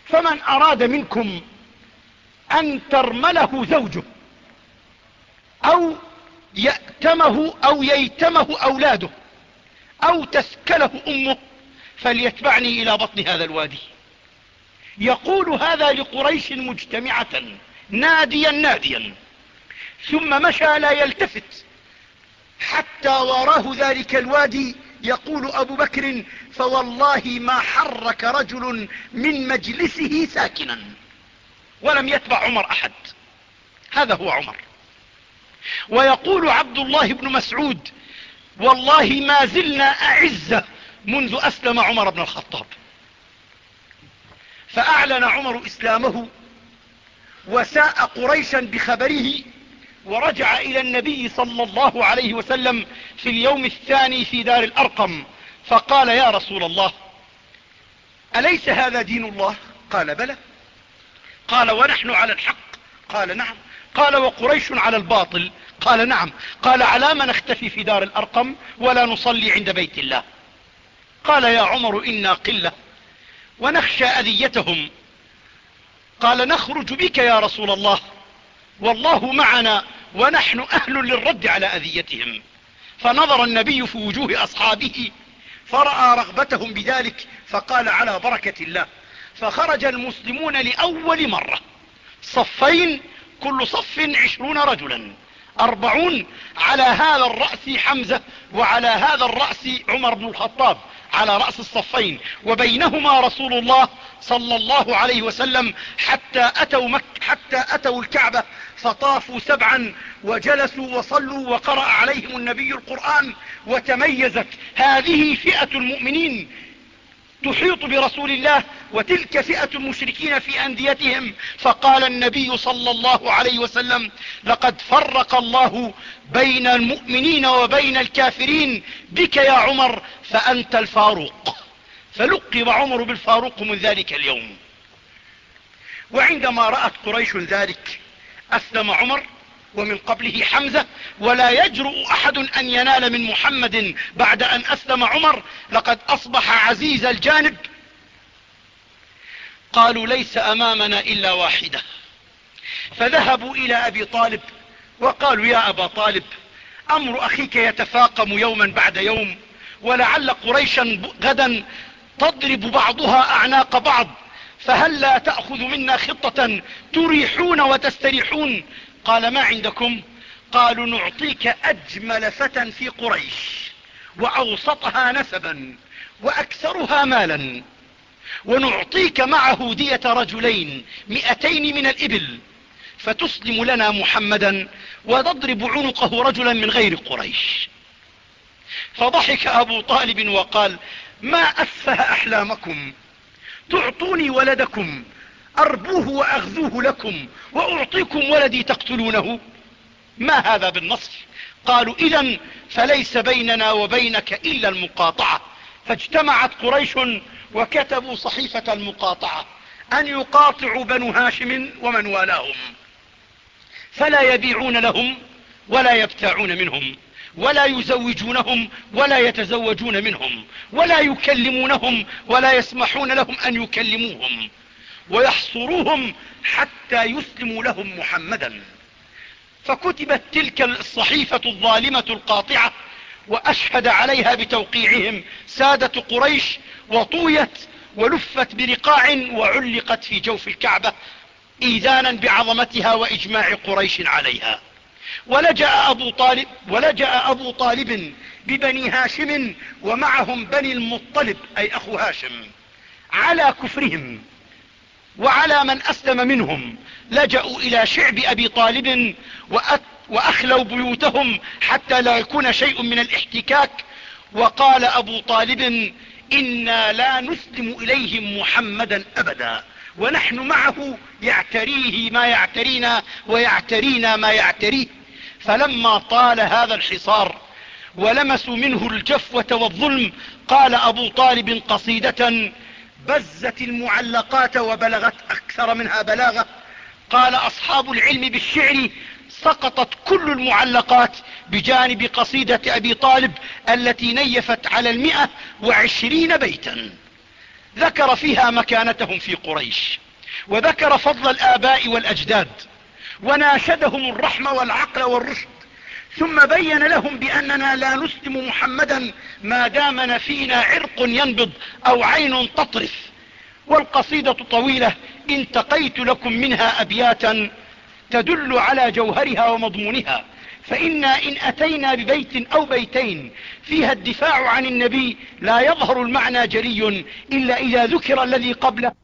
فمن أراد منكم أن ترمله زوجه أو يأتمه أو ييتمه أولاده أو تسكله أمه فليتبعني إلى بطن هذا الوادي. يقول هذا لقريش مجتمعة ناديا ناديا. ثم مشى لا يلتفت حتى وراه ذلك الوادي يقول أبو بكر فوالله ما حرك رجل من مجلسه ساكنا ولم يتبع عمر أحد. هذا هو عمر. ويقول عبد الله بن مسعود والله ما زلنا أعزة منذ أسلم عمر بن الخطاب. فأعلن عمر إسلامه وساء قريشا بخبره ورجع إلى النبي صلى الله عليه وسلم في اليوم الثاني في دار الأرقم فقال يا رسول الله أليس هذا دين الله؟ قال بلى. قال ونحن على الحق. قال نعم. قال وقريش على الباطل. قال نعم. قال على ما نختفي في دار الأرقم ولا نصلي عند بيت الله. قال يا عمر إنا قلة ونخشى أذيتهم. قال نخرج بك يا رسول الله. والله معنا ونحن أهل للرد على أذيتهم. فنظر النبي في وجوه أصحابه فرأى رغبتهم بذلك فقال على بركة الله فخرج المسلمون لأول مرة. صفين كل صف عشرون رجلا. أربعون على هذا الرأس حمزة وعلى هذا الرأس عمر بن الخطاب. على رأس الصفين وبينهما رسول الله صلى الله عليه وسلم حتى أتوا, مك حتى أتوا الكعبة فطافوا سبعا وجلسوا وصلوا وقرأ عليهم النبي القرآن وتميزت هذه فئة المؤمنين تحيط برسول الله وتلك فئة المشركين في أنديتهم. فقال النبي صلى الله عليه وسلم لقد فرق الله بين المؤمنين وبين الكافرين بك يا عمر فأنت الفاروق. فلقب عمر بالفاروق من ذلك اليوم. وعندما رأت قريش ذلك أسلم عمر ومن قبله حمزة ولا يجرؤ أحد أن ينال من محمد بعد أن أسلم عمر لقد أصبح عزيز الجانب. قالوا ليس أمامنا إلا واحدة. فذهبوا إلى أبي طالب وقالوا يا أبا طالب أمر أخيك يتفاقم يوما بعد يوم ولعل قريشا غدا تضرب بعضها أعناق بعض فهل لا تأخذ منا خطة تريحون وتستريحون؟ قال ما عندكم؟ قالوا نعطيك أجمل فتى في قريش وأوسطها نسبا وأكثرها مالا ونعطيك معه دية رجلين مئتين من الإبل فتسلم لنا محمدا وتضرب عنقه رجلا من غير قريش. فضحك أبو طالب وقال ما أسفه أحلامكم؟ تعطوني ولدكم أربوه وأغذوه لكم وأعطيكم ولدي تقتلونه. ما هذا بالنصر؟ قالوا إذا فليس بيننا وبينك إلا المقاطعة. فاجتمعت قريش وكتبوا صحيفة المقاطعة أن يقاطعوا بنو هاشم ومن والاهم. فلا يبيعون لهم ولا يبتاعون منهم ولا يزوجونهم ولا يتزوجون منهم ولا يكلمونهم ولا يسمحون لهم أن يكلموهم. ويحصروهم حتى يسلموا لهم محمدا. فكتبت تلك الصحيفة الظالمة القاطعة وأشهد عليها بتوقيعهم سادة قريش وطويت ولفت برقاع وعلقت في جوف الكعبة إيذانا بعظمتها وإجماع قريش عليها. ولجأ أبو طالب, ولجأ أبو طالب ببني هاشم ومعهم بني المطلب أي أخو هاشم على كفرهم. وعلى من أسلم منهم. لجأوا إلى شعب أبي طالب وأخلوا بيوتهم حتى لا يكون شيء من الاحتكاك. وقال أبو طالب إنا لا نسلم إليهم محمدا أبدا ونحن معه يعتريه ما يعترينا ويعترينا ما يعتريه. فلما طال هذا الحصار ولمسوا منه الجفوة والظلم قال أبو طالب قصيدة بزت المعلقات وبلغت أكثر منها بلاغة. قال أصحاب العلم بالشعر سقطت كل المعلقات بجانب قصيدة أبي طالب التي نيفت على المئة وعشرين بيتا. ذكر فيها مكانتهم في قريش وذكر فضل الآباء والأجداد وناشدهم الرحمة والعقل والرشد ثم بين لهم بأننا لا نسلم محمدا ما دامنا فينا عرق ينبض أو عين تطرف. والقصيدة طويلة انتقيت لكم منها أبياتا تدل على جوهرها ومضمونها فإنا إن أتينا ببيت أو بيتين فيها الدفاع عن النبي لا يظهر المعنى جري إلا إذا ذكر الذي قبله.